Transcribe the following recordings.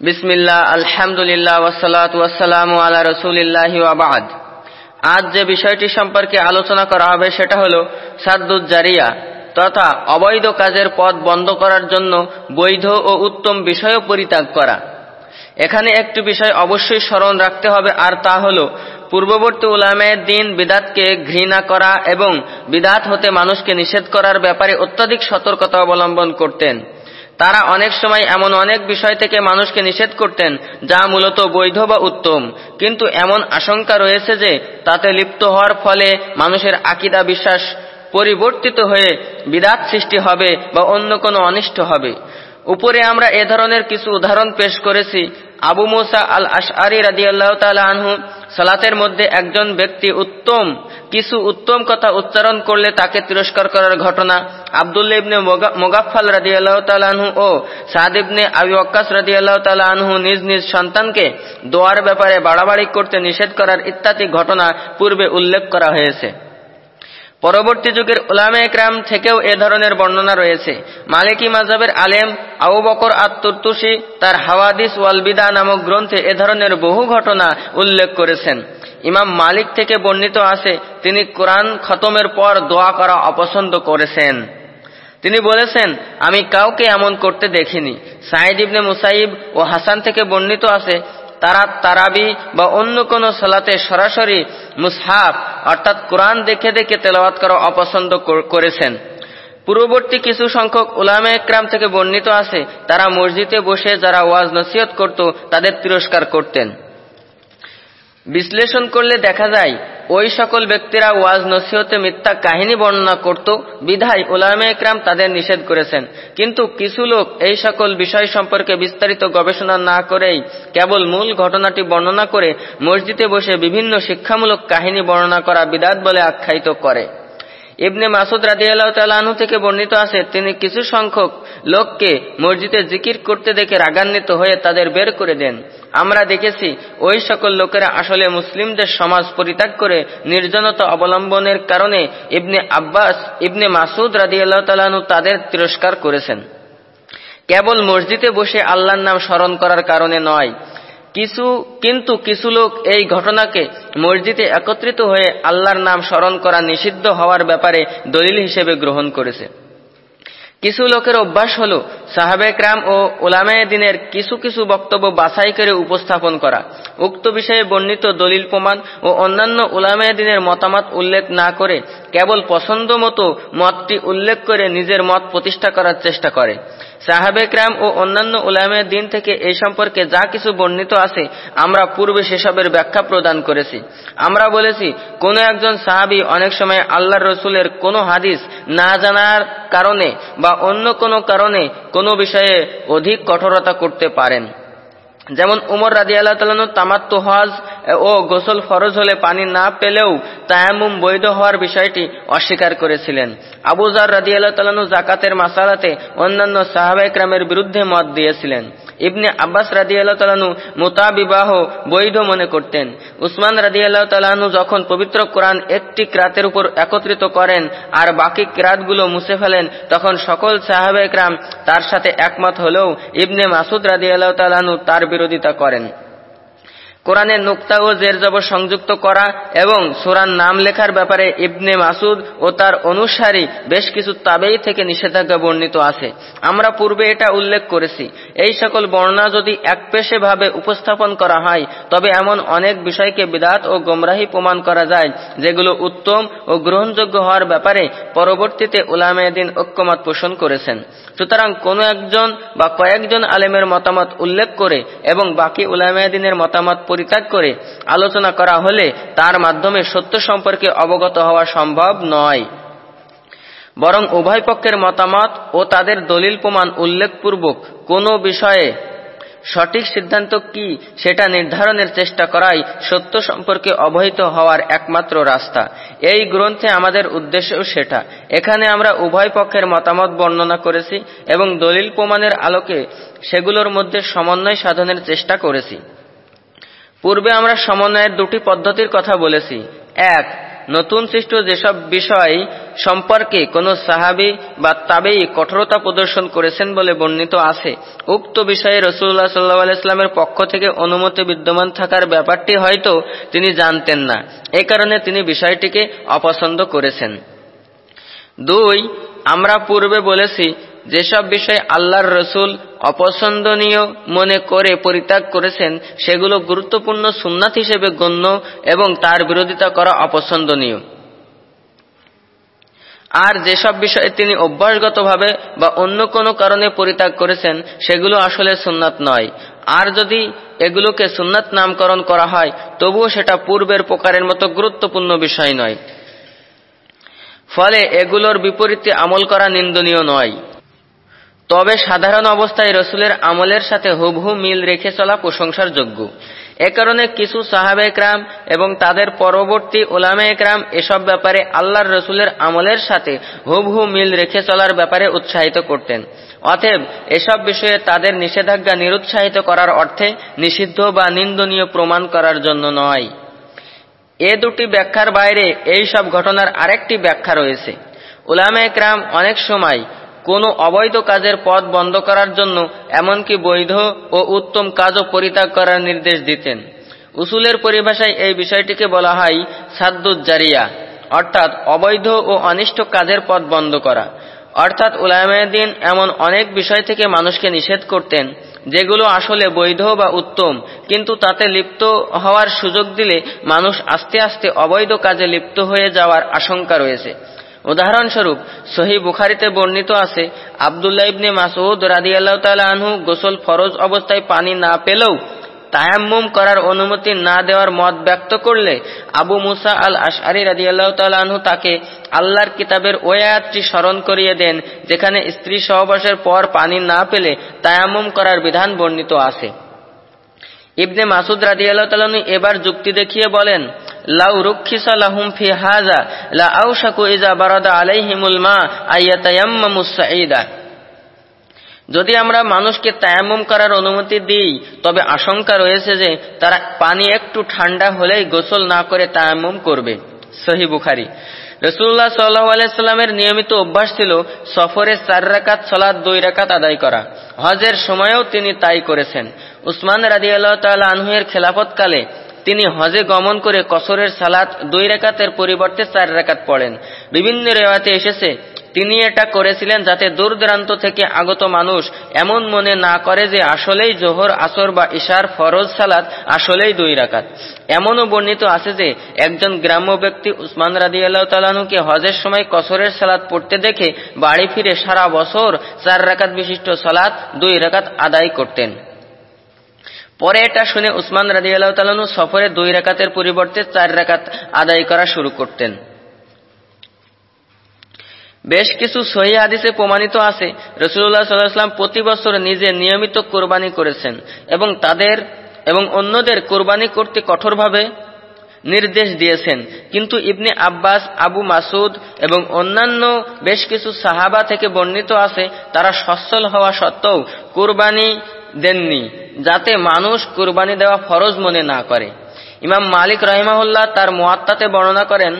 বিসমিল্লাহ, আলহামদুলিল্লাহ ওয়াসালাত ওয়াসালাম আলা রসুলিল্লাহি ওয়াবাদ আজ যে বিষয়টি সম্পর্কে আলোচনা করা হবে সেটা হল সাদ্দুজ্জারিয়া তথা অবৈধ কাজের পথ বন্ধ করার জন্য বৈধ ও উত্তম বিষয় পরিত্যাগ করা। এখানে একটি বিষয় অবশ্যই স্মরণ রাখতে হবে, আর তা হল পূর্ববর্তী উলামায়ের দিন বিদাতকে ঘৃণা করা এবং বিদাত হতে মানুষকে নিষেধ করার ব্যাপারে অত্যাধিক সতর্কতা অবলম্বন করতেন। তারা অনেক সময় এমন অনেক বিষয় থেকে মানুষকে নিষেধ করতেন, যা মূলত বৈধ বা উত্তম। কিন্তু এমন আশঙ্কা রয়েছে যে, তাতে লিপ্ত হওয়ার ফলে মানুষের আকিদা বিশ্বাস পরিবর্তিত হয়ে বিদাত সৃষ্টি হবে বা অন্য কোনো অনিষ্ট হবে। উপরে আমরা এ ধরনের কিছু উদাহরণ পেশ করেছি। আবু মোসা আল আশআরি রাদিয়াল্লাহু তাআলা আনহু সালাতের মধ্যে একজন ব্যক্তি উত্তম, কিছু উত্তম কথা উচ্চারণ করলে তাকে তিরস্কার করার ঘটনা। আব্দুল্লাহ ইবনে মোগাফফাল রাদিয়াল্লাহু তাআলা আনহু ও সাদ ইবনে আবি ওয়াক্কাস রাদিয়াল্লাহু তাআলা আনহু নিজ নিজ সন্তানকে দোয়ার ব্যাপারে বাড়াবাড়ি করতে নিষেধ করার ইত্যাদি ঘটনা পূর্বে উল্লেখ করা হয়েছে। পরবর্তী যুগের উলামে একরাম থেকেও এ ধরনের বর্ণনা রয়েছে। মালিকি মাজাবের আলেম আবু বকর আত্মতুসি তার হাওয়াদিস ওয়ালবিদা নামক গ্রন্থে এ ধরনের বহু ঘটনা উল্লেখ করেছেন। ইমাম মালিক থেকে বর্ণিত আছে, তিনি কোরআন খতমের পর দোয়া করা অপছন্দ করেছেন। তিনি বলেছেন, আমি কাউকে এমন করতে দেখিনি। সাইদ ইবনে মুসাইব ও হাসান থেকে বর্ণিত আছে তারা তারাবি বা অন্য কোন সালাতে সরাসরি মুসহাফ, অর্থাৎ কোরআন দেখে দেখে তেলাওয়াত করা অপছন্দ করেছেন। পূর্ববর্তী কিছু সংখ্যক উলামে একরাম থেকে বর্ণিত আছে, তারা মসজিদে বসে যারা ওয়াজ নসিহত করত, তাদের তিরস্কার করতেন। বিশ্লেষণ করলে দেখা যায় ওই সকল ব্যক্তিরা ওয়াজ নসিহতে মিথ্যা কাহিনী বর্ণনা করত, বিধায় ওলামে একরাম তাদের নিষেধ করেছেন। কিন্তু কিছু লোক এই সকল বিষয় সম্পর্কে বিস্তারিত গবেষণা না করেই কেবল মূল ঘটনাটি বর্ণনা করে মসজিদে বসে বিভিন্ন শিক্ষামূলক কাহিনী বর্ণনা করা বিদাত বলে আখ্যায়িত করে। ইবনে মাসুদ রাদিয়াল্লাহু তাআলাহু থেকে বর্ণিত আছে, তিনি কিছু সংখ্যক লোককে মসজিদে জিকির করতে দেখে রাগান্বিত হয়ে তাদের বের করে দেন। আমরা দেখেছি, ওই সকল লোকেরা আসলে মুসলিমদের সমাজ পরিত্যাগ করে নির্জনতা অবলম্বনের কারণে ইবনে আব্বাস, ইবনে মাসুদ রাদিয়াল্লাহু তাআলাহু তাদের তিরস্কার করেছেন। কেবল মসজিদে বসে আল্লাহর নাম স্মরণ করার কারণে নয় কিছু, কিন্তু কিছু লোক এই ঘটনাকে মসজিদে একত্রিত হয়ে আল্লাহর নাম স্মরণ করা নিষিদ্ধ হওয়ার ব্যাপারে দলিল হিসেবে গ্রহণ করেছে। কিছু লোকের অভ্যাস হল সাহাবেক রাম ও ওলামায় দিনের কিছু কিছু বক্তব্য বাছাই করে উপস্থাপন করা। উক্ত বিষয়ে বর্ণিত দলিল প্রমাণ ও অন্যান্য ওলামায় দিনের মতামত উল্লেখ না করে কেবল পছন্দ মতো মতটি উল্লেখ করে নিজের মত প্রতিষ্ঠা করার চেষ্টা করে। সাহাবেক রাম ও অন্যান্য উলামের দিন থেকে এই সম্পর্কে যা কিছু বর্ণিত আছে, আমরা পূর্বে সেসবের ব্যাখ্যা প্রদান করেছি। আমরা বলেছি, কোন একজন সাহাবি অনেক সময় আল্লাহ রসুলের কোন হাদিস না জানার কারণে বা অন্য কোনো কারণে কোনো বিষয়ে অধিক কঠোরতা করতে পারেন। যেমন উমর রাজি আল্লাহ তালন তামাত্ম হজ ও গোসল ফরজ হলে পানি না পেলেও তায়ামুম বৈধ হওয়ার বিষয়টি অস্বীকার করেছিলেন। আবুজার রাজি আল্লাহ তালানু জাকাতের মাসালাতে অন্যান্য সাহাবাইকরামের বিরুদ্ধে মত দিয়েছিলেন। ইবনে আব্বাস রাদি আল্লাহ তালানু মোতা বিবাহ বৈধ মনে করতেন। উসমান রাদি আল্লাহ তালাহনু যখন পবিত্র কোরআন একটি ক্রাতের উপর একত্রিত করেন আর বাকি ক্রাতগুলো মুছে ফেলেন, তখন সকল সাহাবে একরাম তার সাথে একমত হলেও ইবনে মাসুদ রাদি আল্লাহ তালাহনু তার বিরোধিতা করেন। কোরআনের নুক্তা ও জের জবর সংযুক্ত করা এবং সুরান নাম লেখার ব্যাপারে ইবনে মাসুদ ও তার অনুসারী বেশ কিছু তাবেই থেকে নিষেধাজ্ঞা বর্ণিত আছে। আমরা পূর্বে এটা উল্লেখ করেছি। এই সকল বর্ণনা যদি একপেশে ভাবে উপস্থাপন করা হয়, তবে এমন অনেক বিষয়কে বিদাত ও গোমরাহি প্রমাণ করা যায়, যেগুলো উত্তম ও গ্রহণযোগ্য হওয়ার ব্যাপারে পরবর্তীতে উলামেদিন ঐক্যমত পোষণ করেছেন। সুতরাং কোনো একজন বা কয়েকজন আলেমের মতামত উল্লেখ করে এবং বাকি উলামেদিনের মতামত পরিত্যাগ করে আলোচনা করা হলে তার মাধ্যমে সত্য সম্পর্কে অবগত হওয়া সম্ভব নয়। বরং উভয় পক্ষের মতামত ও তাদের দলিল প্রমাণ উল্লেখপূর্বক কোনো বিষয়ে সঠিক সিদ্ধান্ত কি সেটা নির্ধারণের চেষ্টা করাই সত্য সম্পর্কে অবহিত হওয়ার একমাত্র রাস্তা। এই গ্রন্থে আমাদের উদ্দেশ্যও সেটা। এখানে আমরা উভয় পক্ষের মতামত বর্ণনা করেছি এবং দলিল প্রমাণের আলোকে সেগুলোর মধ্যে সমন্বয় সাধনের চেষ্টা করেছি। পূর্বে আমরা সমন্বয়ের দুটি পদ্ধতির কথা বলেছি। এক, নতুন সৃষ্ট যেসব বিষয় সম্পর্কে কোন সাহাবি বা তাবেই কঠোরতা প্রদর্শন করেছেন বলে বর্ণিত আছে। উক্ত বিষয়ে রসুল্লাহ সাল্লাহ ইসলামের পক্ষ থেকে অনুমতি বিদ্যমান থাকার ব্যাপারটি হয়তো তিনি জানতেন না। এ কারণে তিনি বিষয়টিকে অপছন্দ করেছেন। দুই, আমরা পূর্বে বলেছি যেসব বিষয় আল্লাহর রসুল অপছন্দনীয় মনে করে পরিত্যাগ করেছেন, সেগুলো গুরুত্বপূর্ণ সুন্নাত হিসেবে গণ্য এবং তার বিরোধিতা করা অপছন্দনীয়। আর যেসব বিষয়ে তিনি অভ্যাসগতভাবে বা অন্য কোনো কারণে পরিত্যাগ করেছেন, সেগুলো আসলে সুন্নাত নয়। আর যদি এগুলোকে সুন্নাত নামকরণ করা হয়, তবুও সেটা পূর্বের প্রকারের মতো গুরুত্বপূর্ণ বিষয় নয়। ফলে এগুলোর বিপরীতে আমল করা নিন্দনীয় নয়। তবে সাধারণ অবস্থায় রসুলের আমলের সাথে হুবহু মিল রেখে চলা প্রশংসার যোগ্য এ কারণে কিছু সাহাবে একরাম এবং তাদের পরবর্তী ওলামে একরাম এসব ব্যাপারে আল্লাহর রসুলের আমলের সাথে হুবহু মিল রেখে চলার ব্যাপারে উৎসাহিত করতেন। অতএব এসব বিষয়ে তাদের নিষেধাজ্ঞা নিরুৎসাহিত করার অর্থে নিষিদ্ধ বা নিন্দনীয় প্রমাণ করার জন্য নয়। এ দুটি ব্যাখ্যার বাইরে এই সব ঘটনার আরেকটি ব্যাখ্যা রয়েছে। উলামে একরাম অনেক সময় কোনো অবৈধ কাজের পথ বন্ধ করার জন্য এমনকি বৈধ ও উত্তম কাজও পরিত্যাগ করার নির্দেশ দিতেন। উসুলের পরিভাষায় এই বিষয়টিকে বলা হয় সাদ্দুজ্জারিয়া, অর্থাৎ অবৈধ ও অনিষ্ট কাজের পথ বন্ধ করা। অর্থাৎ উলামায়দিন এমন অনেক বিষয় থেকে মানুষকে নিষেধ করতেন, যেগুলো আসলে বৈধ বা উত্তম, কিন্তু তাতে লিপ্ত হওয়ার সুযোগ দিলে মানুষ আস্তে আস্তে অবৈধ কাজে লিপ্ত হয়ে যাওয়ার আশঙ্কা রয়েছে। উদাহরণস্বরূপ, সহি বুখারিতে বর্ণিত আছে, আবদুল্লাহ ইবনে মাসুদ রাদিয়াল্লাহ তাআলা আনহু গোসল ফরজ অবস্থায় পানি না পেলেও তায়াম্মুম করার অনুমতি না দেওয়ার মত ব্যক্ত করলে আবু মুসা আল আশআরি রাদিয়াল্লাহ তাআলা তাকে আল্লাহর কিতাবের ওই আয়াতটি স্মরণ করিয়ে দেন, যেখানে স্ত্রী সহবাসের পর পানি না পেলে তায়াম্মুম করার বিধান বর্ণিত আছে। ইবনে মাসুদ রাদিয়াল্লাহ তাআলা এবার যুক্তি দেখিয়ে বলেন লাউ রুক্ষিসা হাজা যদি আমরা মানুষকে তায়াম্মুম করার অনুমতি দিই, তবে আশঙ্কা রয়েছে যে তারা পানি একটু ঠান্ডা হলেই গোসল না করে তায়াম্মুম করবে। সহি বুখারি। রসুল্লাহ সাল্লাহামের নিয়মিত অভ্যাস ছিল সফরে চার রাকাত সলাদ দুই রাকাত আদায় করা। হজের সময়েও তিনি তাই করেছেন। উসমান রাজি আল্লাহ তাল আনহুয়ের খেলাফতকালে তিনি হজে গমন করে কসরের সালাত দুই রেখাতের পরিবর্তে চার রেখাত পড়েন। বিভিন্ন রেওয়াতে এসেছে, তিনি এটা করেছিলেন যাতে দূর দূরান্ত থেকে আগত মানুষ এমন মনে না করে যে আসলেই জোহর, আসর বা ইশার ফরজ সালাত আসলেই দুই রাকাত এমনও বর্ণিত আছে যে একজন গ্রাম্য ব্যক্তি উসমান রাদি আল্লাহ তালানুকে হজের সময় কসরের সালাত পড়তে দেখে বাড়ি ফিরে সারা বছর চার রাকাত বিশিষ্ট সালাত দুই রাকাত আদায় করতেন। পরে এটা শুনে উসমান রাজি আল্লাহ তালানু সফরে দুই রেখাতের পরিবর্তে চার রেখাত আদায় করা শুরু করতেন। বেশ কিছু সহি হাদিসে প্রমাণিত আছে রসুল্লাহ সাল্লাহাম প্রতি বছর নিজে নিয়মিত কোরবানি করেছেন এবং তাদের এবং অন্যদের কোরবানি করতে কঠোরভাবে নির্দেশ দিয়েছেন। কিন্তু ইবনে আব্বাস, আবু মাসুদ এবং অন্যান্য বেশ কিছু সাহাবা থেকে বর্ণিত আছে, তারা সচ্ছল হওয়া সত্ত্বেও কোরবানি দেননি। যাতে মানুষ কুরবানি দেওয়া ফরজ মনে না করে। ইমাম মালিক রহিমাহুল্লাহ তার মোয়াত্তাতে বর্ণনা করেন,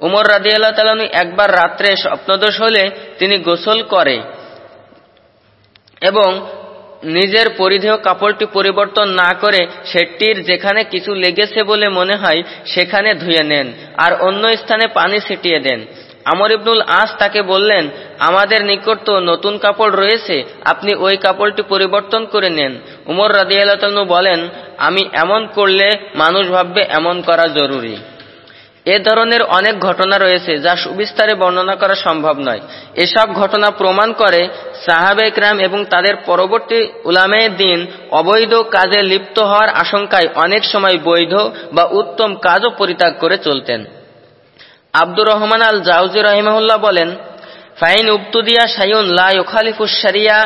উমর রাদি আল্লাহ তালনী একবার রাত্রে স্বপ্নদোষ হলে তিনি গোসল করে এবং নিজের পরিধেয় কাপড়টি পরিবর্তন না করে সেটির যেখানে কিছু লেগেছে বলে মনে হয় সেখানে ধুয়ে নেন আর অন্য স্থানে পানি ছিটিয়ে দেন। আমর ইবনুল আস তাকে বললেন, আমাদের নিকট তো নতুন কাপড় রয়েছে, আপনি ওই কাপড়টি পরিবর্তন করে নেন। উমর রাদিয়ালু বলেন, আমি এমন করলে মানুষ ভাববে এমন করা জরুরি। এ ধরনের অনেক ঘটনা রয়েছে যা সুবিস্তারে বর্ণনা করা সম্ভব নয়। এসব ঘটনা প্রমাণ করে সাহাবে ক্রাম এবং তাদের পরবর্তী উলামে দিন অবৈধ কাজে লিপ্ত হওয়ার আশঙ্কায় অনেক সময় বৈধ বা উত্তম কাজও পরিত্যাগ করে চলতেন। আব্দুর রহমান আল জাউজি রহিমাহুল্লাহ বলেন, ফাইন উবতুদিয়া সাইউন লা ইউখালিফু শারিয়া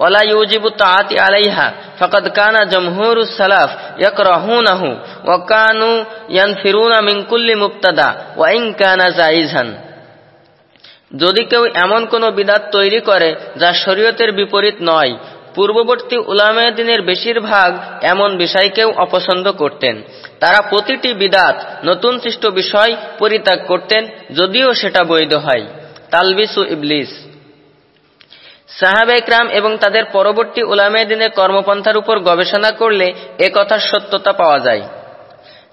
ওয়ালা ইউজিবু তাআতি আলাইহা, ফাকাদ কানা জামহুরুস সালাফ ইয়াকরাহুনাহু ওয়া কানু ইয়ানফিরুনা মিন কুল্লি মুবতাদা ওয়া ইন কানা জাইজান যদি কেউ এমন কোন বিদাত তৈরি করে যা শরীয়তের বিপরীত নয়, পূর্ববর্তী উলামায়ে দিনের বেশিরভাগ এমন বিষয়কেও অপছন্দ করতেন। তারা প্রতিটি বিদাত নতুন সৃষ্ট বিষয় পরিত্যাগ করতেন যদিও সেটা বৈধ হয়। তালবিসু ইবলিস। সাহাবেকরাম এবং তাদের পরবর্তী উলামে দিনের কর্মপন্থার উপর গবেষণা করলে এ কথার সত্যতা পাওয়া যায়।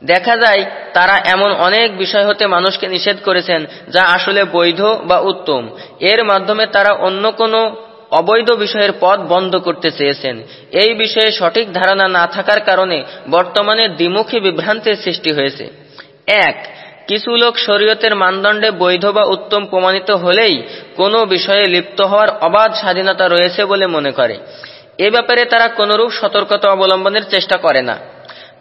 দেখা যায়, তারা এমন অনেক বিষয় হতে মানুষকে নিষেধ করেছেন যা আসলে বৈধ বা উত্তম। এর মাধ্যমে তারা অন্য কোনো অবৈধ বিষয়ের পথ বন্ধ করতে চেয়েছেন। এই বিষয়ে সঠিক ধারণা না থাকার কারণে বর্তমানে দ্বিমুখী বিভ্রান্তির সৃষ্টি হয়েছে। এক, কিছু লোক শরীয়তের মানদণ্ডে বৈধ বা উত্তম প্রমাণিত হলেই কোনো বিষয়ে লিপ্ত হওয়ার অবাধ স্বাধীনতা রয়েছে বলে মনে করে। এ ব্যাপারে তারা কোনরূপ সতর্কতা অবলম্বনের চেষ্টা করে না।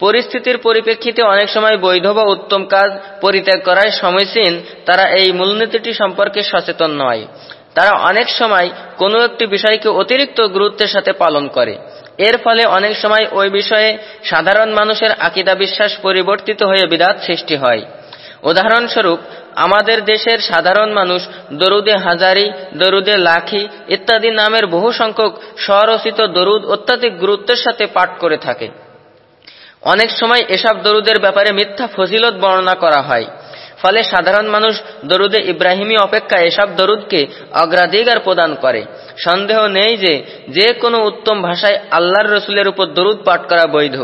পরিস্থিতির পরিপ্রেক্ষিতে অনেক সময় বৈধ বা উত্তম কাজ পরিত্যাগ করায় সময়সীন তারা এই মূলনীতিটি সম্পর্কে সচেতন নয়। তারা অনেক সময় কোনো একটি বিষয়কে অতিরিক্ত গুরুত্বের সাথে পালন করে। এর ফলে অনেক সময় ওই বিষয়ে সাধারণ মানুষের আকিদা বিশ্বাস পরিবর্তিত হয়ে বিদাত সৃষ্টি হয়। উদাহরণস্বরূপ, আমাদের দেশের সাধারণ মানুষ দরুদে হাজারি, দরুদে লাখি ইত্যাদি নামের বহু সংখ্যক স্বরচিত দরুদ অত্যাধিক গুরুত্বের সাথে পাঠ করে থাকে। অনেক সময় এসব দরুদের ব্যাপারে মিথ্যা ফজিলত বর্ণনা করা হয়। ফলে সাধারণ মানুষ দরুদে ইব্রাহিমী অপেক্ষা এসব দরুদকে অগ্রাধিকার প্রদান করে। সন্দেহ নেই যে যে কোনো উত্তম ভাষায় আল্লাহর রসুলের উপর দরুদ পাঠ করা বৈধ।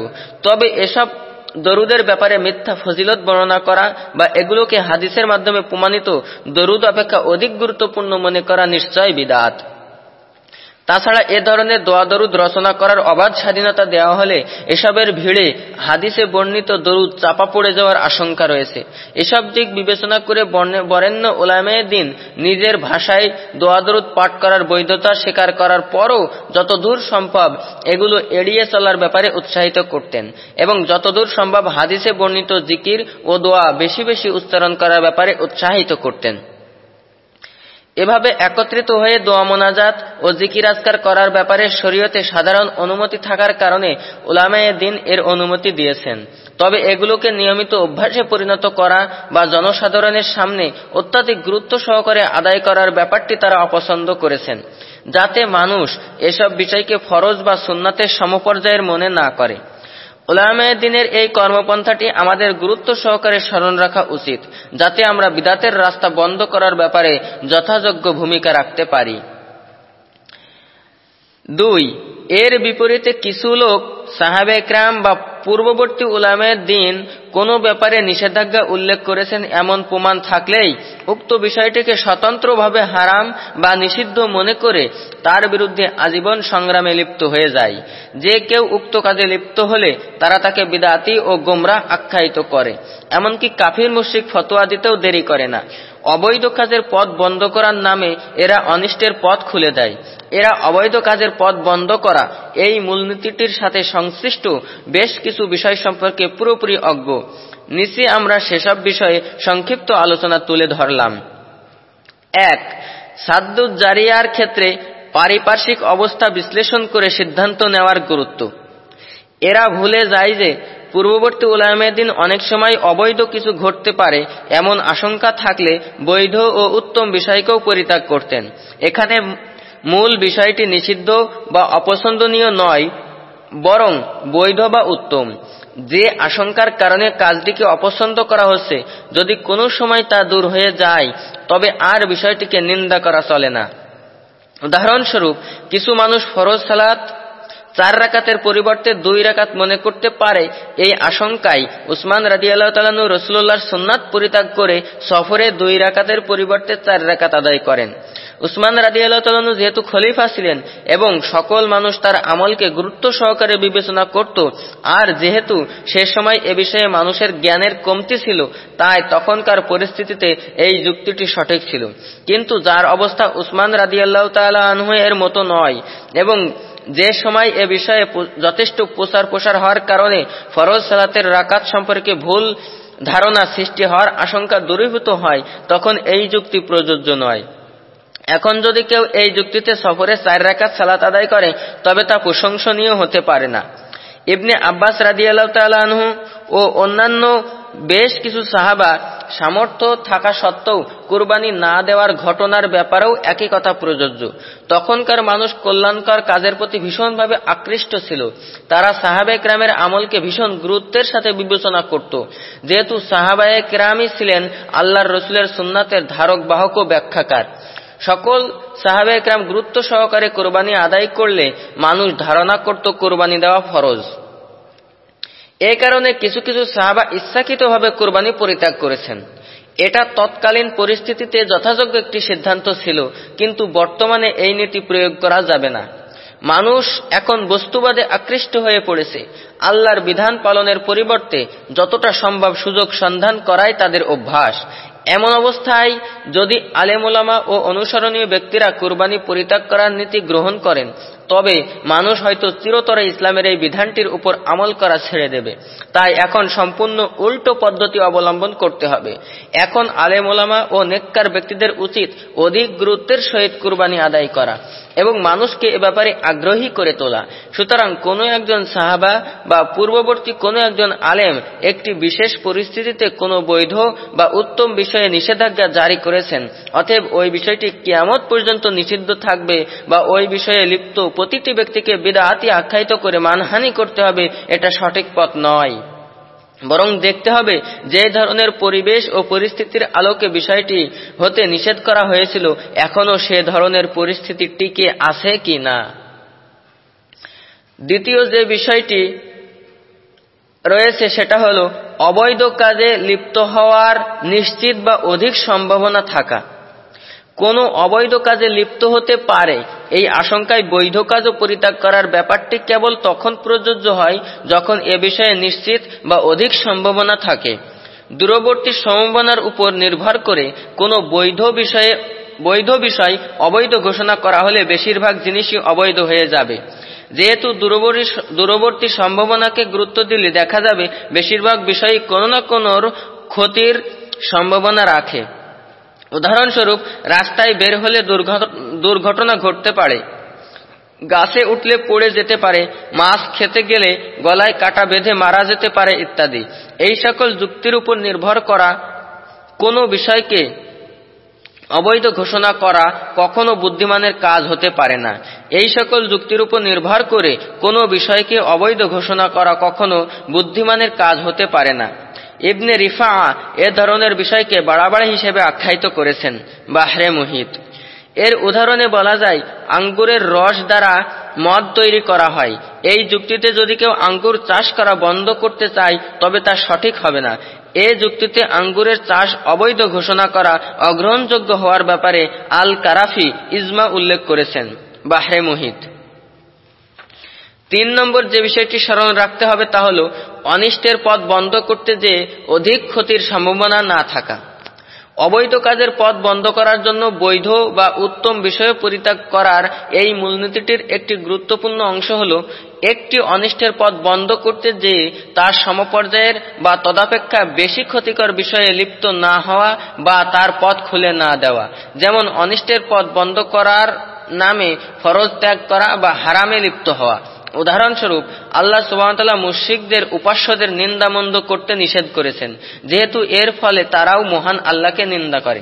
তবে এসব দরুদের ব্যাপারে মিথ্যা ফজিলত বর্ণনা করা বা এগুলোকে হাদিসের মাধ্যমে প্রমাণিত দরুদ অপেক্ষা অধিক গুরুত্বপূর্ণ মনে করা নিশ্চয় বিদাত। তাছাড়া এ ধরনের দোয়া দরুদ রচনা করার অবাধ স্বাধীনতা দেওয়া হলে এসবের ভিড়ে হাদিসে বর্ণিত দরুদ চাপা পড়ে যাওয়ার আশঙ্কা রয়েছে। এসব দিক বিবেচনা করে বরেণ্য ওলামে দিন নিজের ভাষায় দোয়া দরুদ পাঠ করার বৈধতা স্বীকার করার পরও যতদূর সম্ভব এগুলো এড়িয়ে চলার ব্যাপারে উৎসাহিত করতেন এবং যতদূর সম্ভব হাদিসে বর্ণিত জিকির ও দোয়া বেশি বেশি উচ্চারণ করার ব্যাপারে উৎসাহিত করতেন। এভাবে একত্রিত হয়ে দোয়া মোনাজাত ও জিকির আজকার করার ব্যাপারে শরীয়তে সাধারণ অনুমতি থাকার কারণে উলামায়ে দিন এর অনুমতি দিয়েছেন। তবে এগুলোকে নিয়মিত অভ্যাসে পরিণত করা বা জনসাধারণের সামনে অত্যাধিক গুরুত্ব সহকারে আদায় করার ব্যাপারটি তারা অপছন্দ করেছেন, যাতে মানুষ এসব বিষয়কে ফরজ বা সুন্নাতের সমপর্যায়ের মনে না করে। দিনের এই কর্মপন্থাটি আমাদের গুরুত্ব সহকারে স্মরণ রাখা উচিত, যাতে আমরা বিদাতের রাস্তা বন্ধ করার ব্যাপারে যথাযোগ্য ভূমিকা রাখতে পারি। দুই, এর বিপরীতে কিছু লোক সাহাবেকরাম বা পূর্ববর্তী উলামের দিন কোনো ব্যাপারে নিষেধাজ্ঞা উল্লেখ করেছেন এমন প্রমাণ থাকলেই উক্ত বিষয়টিকে স্বতন্ত্রভাবে হারাম বা নিষিদ্ধ মনে করে তার বিরুদ্ধে আজীবন সংগ্রামে লিপ্ত হয়ে যায়। যে কেউ উক্ত কাজে লিপ্ত হলে তারা তাকে বিদাতি ও গোমরা আখ্যায়িত করে। এমনকি কাফির মুশ্রিক ফতোয়া দিতেও দেরি করে না। অবৈধ কাজের পথ বন্ধ করার নামে এরা অনিষ্টের পথ খুলে দেয়। এরা অবৈধ কাজের পথ বন্ধ করা এই মূলনীতিটির সাথে সংশ্লিষ্ট বেশ কিছু বিষয় সম্পর্কে পুরোপুরি অজ্ঞ। নিচে আমরা সেসব বিষয়ে সংক্ষিপ্ত আলোচনা তুলে ধরলাম। এক সাদ্দুদ জারিয়ার ক্ষেত্রে পারিপার্শ্বিক অবস্থা বিশ্লেষণ করে সিদ্ধান্ত নেওয়ার গুরুত্ব। এরা ভুলে যায় যে পূর্ববর্তী উলামেদিন অনেক সময় অবৈধ কিছু ঘটতে পারে, এমন আশঙ্কা থাকলে বৈধ ও উত্তম বিষয়কেও পরিত্যাগ করতেন। এখানে মূল বিষয়টি নিষিদ্ধ বা অপছন্দনীয় নয়, বরং বৈধ বা উত্তম। যে আশঙ্কার কারণে কাজটিকে অপছন্দ করা হচ্ছে, যদি কোনো সময় তা দূর হয়ে যায়, তবে আর বিষয়টিকে নিন্দা করা চলে না। উদাহরণস্বরূপ, কিছু মানুষ ফরজ সালাত চার রাকাতের পরিবর্তে দুই রাকাত মনে করতে পারে এই আশঙ্কায় উসমান রাজি আল্লাহ তালানু রসুল্লাহর সোননাথ পরিত্যাগ করে সফরে দুই রাকাতের পরিবর্তে চার রাকাত আদায় করেন। উসমান রাজি আল্লাহ তালানু যেহেতু খলিফা ছিলেন এবং সকল মানুষ তার আমলকে গুরুত্ব সহকারে বিবেচনা করত, আর যেহেতু সে সময় এ বিষয়ে মানুষের জ্ঞানের কমতি ছিল, তাই তখনকার পরিস্থিতিতে এই যুক্তিটি সঠিক ছিল। কিন্তু যার অবস্থা উসমান রাজি আল্লাহ তালা আনহু এর মতো নয়, এবং যে সময় এ বিষয়ে যথেষ্ট প্রচার প্রসার হওয়ার কারণে ফরজ সালাতের রাকাত সম্পর্কে ভুল ধারণা সৃষ্টি হওয়ার আশঙ্কা দূরীভূত হয়, তখন এই যুক্তি প্রযোজ্য নয়। এখন যদি কেউ এই যুক্তিতে সফরে চার রাকাত সালাত আদায় করে, তবে তা প্রশংসনীয় হতে পারে না। ইবনে আব্বাস রাদি আল্লাহ আনহু ও অন্যান্য বেশ কিছু সাহাবা সামর্থ্য থাকা সত্ত্বেও কুরবানি না দেওয়ার ঘটনার ব্যাপারেও একই কথা প্রযোজ্য। তখনকার মানুষ কল্যাণকর কাজের প্রতি ভীষণভাবে আকৃষ্ট ছিল। তারা সাহাবায়ে ক্রামের আমলকে ভীষণ গুরুত্বের সাথে বিবেচনা করত। যেহেতু সাহাবায়ে ক্রামই ছিলেন আল্লাহর রসুলের সুন্নাতের ধারক, বাহক ও ব্যাখ্যাকার। সকল সাহাবে একরাম গুরুত্ব সহকারে কোরবানি আদায় করলে মানুষ ধারণা করত কোরবানি দেওয়া ফরজ। এ কারণে কিছু কিছু সাহাবা ইচ্ছাকৃতভাবে কোরবানি পরিত্যাগ করেছেন। এটা তৎকালীন পরিস্থিতিতে যথাযোগ্য একটি সিদ্ধান্ত ছিল, কিন্তু বর্তমানে এই নীতি প্রয়োগ করা যাবে না। মানুষ এখন বস্তুবাদে আকৃষ্ট হয়ে পড়েছে। আল্লাহর বিধান পালনের পরিবর্তে যতটা সম্ভব সুযোগ সন্ধান করাই তাদের অভ্যাস। এমন অবস্থায় যদি আলেমোলামা ও অনুসরণীয় ব্যক্তিরা কুরবানি পরিত্যাগ করার নীতি গ্রহণ করেন তবে মানুষ হয়তো চিরতরে ইসলামের এই বিধানটির উপর আমল করা ছেড়ে দেবে। তাই এখন সম্পূর্ণ উল্টো পদ্ধতি অবলম্বন করতে হবে। এখন আলেমোলামা ও নেককার ব্যক্তিদের উচিত অধিক গুরুত্বের সহিত কুরবানি আদায় করা এবং মানুষকে এ ব্যাপারে আগ্রহী করে তোলা। সুতরাং কোনো একজন সাহাবা বা পূর্ববর্তী কোনো একজন আলেম একটি বিশেষ পরিস্থিতিতে কোনো বৈধ বা উত্তম বিষয়ে নিষেধাজ্ঞা জারি করেছেন, অতএব ওই বিষয়টি কিয়ামত পর্যন্ত নিষিদ্ধ থাকবে বা ওই বিষয়ে লিপ্ত প্রতিটি ব্যক্তিকে বিদাহাতি আখ্যায়িত করে মানহানি করতে হবে, এটা সঠিক পথ নয়। বরং দেখতে হবে যে ধরনের পরিবেশ ও পরিস্থিতির আলোকে বিষয়টি হতে নিষেধ করা হয়েছিল এখনও সে ধরনের পরিস্থিতি টিকে আছে কি না। দ্বিতীয় যে বিষয়টি রয়েছে, সেটা হল অবৈধ কাজে লিপ্ত হওয়ার নিশ্চিত বা অধিক সম্ভাবনা থাকা। কোনো অবৈধ কাজে লিপ্ত হতে পারে এই আশঙ্কায় বৈধ কাজও পরিত্যাগ করার ব্যাপারটি কেবল তখন প্রযোজ্য হয় যখন এ বিষয়ে নিশ্চিত বা অধিক সম্ভাবনা থাকে। দূরবর্তী সম্ভাবনার উপর নির্ভর করে কোনো বৈধ বিষয়ে, বৈধ বিষয় অবৈধ ঘোষণা করা হলে বেশিরভাগ জিনিসই অবৈধ হয়ে যাবে। যেহেতু দূরবর্তী সম্ভাবনাকে গুরুত্ব দিলে দেখা যাবে বেশিরভাগ বিষয়ই কোনো না কোনো ক্ষতির সম্ভাবনা রাখে। উদাহরণস্বরূপ, রাস্তায় বের হলে দুর্ঘটনা ঘটতে পারে। গাছে উঠলে পড়ে যেতে পারে, মাছ খেতে গেলে গলায় কাটা বেঁধে মারা যেতে পারে ইত্যাদি। এই সকল যুক্তির উপর নির্ভর করা কোনো বিষয়কে অবৈধ ঘোষণা করা কখনো বুদ্ধিমানের কাজ হতে পারে না। এই সকল যুক্তির উপর নির্ভর করে কোনো বিষয়কে অবৈধ ঘোষণা করা কখনো বুদ্ধিমানের কাজ হতে পারে না। ইবনে রিফা এ ধরনের বিষয়কে বাড়াবাড়ি হিসেবে আখ্যায়িত করেছেন বাহরে মুহিত। এর উদাহরণে বলা যায়, আঙ্গুরের রস দ্বারা মদ তৈরি করা হয়। এই যুক্তিতে যদি কেউ আঙ্গুর চাষ করা বন্ধ করতে চায়, তবে তা সঠিক হবে না। এ যুক্তিতে আঙ্গুরের চাষ অবৈধ ঘোষণা করা অগ্রহণযোগ্য হওয়ার ব্যাপারে আল কারাফি ইজমা উল্লেখ করেছেন বাহরে মুহিত। তিন নম্বর যে বিষয়টি স্মরণ রাখতে হবে তা হল, অনিষ্টের পথ বন্ধ করতে যে অধিক ক্ষতির সম্ভাবনা না থাকা। অবৈধ কাজের পথ বন্ধ করার জন্য বৈধ বা উত্তম বিষয় পরিত্যাগ করার এই মূলনীতিটির একটি গুরুত্বপূর্ণ অংশ হল, একটি অনিষ্টের পথ বন্ধ করতে যে তার সমপর্যায়ের বা তদাপেক্ষা বেশি ক্ষতিকর বিষয়ে লিপ্ত না হওয়া বা তার পথ খুলে না দেওয়া। যেমন অনিষ্টের পথ বন্ধ করার নামে ফরজ ত্যাগ করা বা হারামে লিপ্ত হওয়া। উদাহরণস্বরূপ, আল্লাহ সুবাহতাল্লাহ মুশ্রিকদের উপাস্যদের নিন্দামন্দ করতে নিষেধ করেছেন। যেহেতু এর ফলে তারাও মহান আল্লাহকে নিন্দা করে।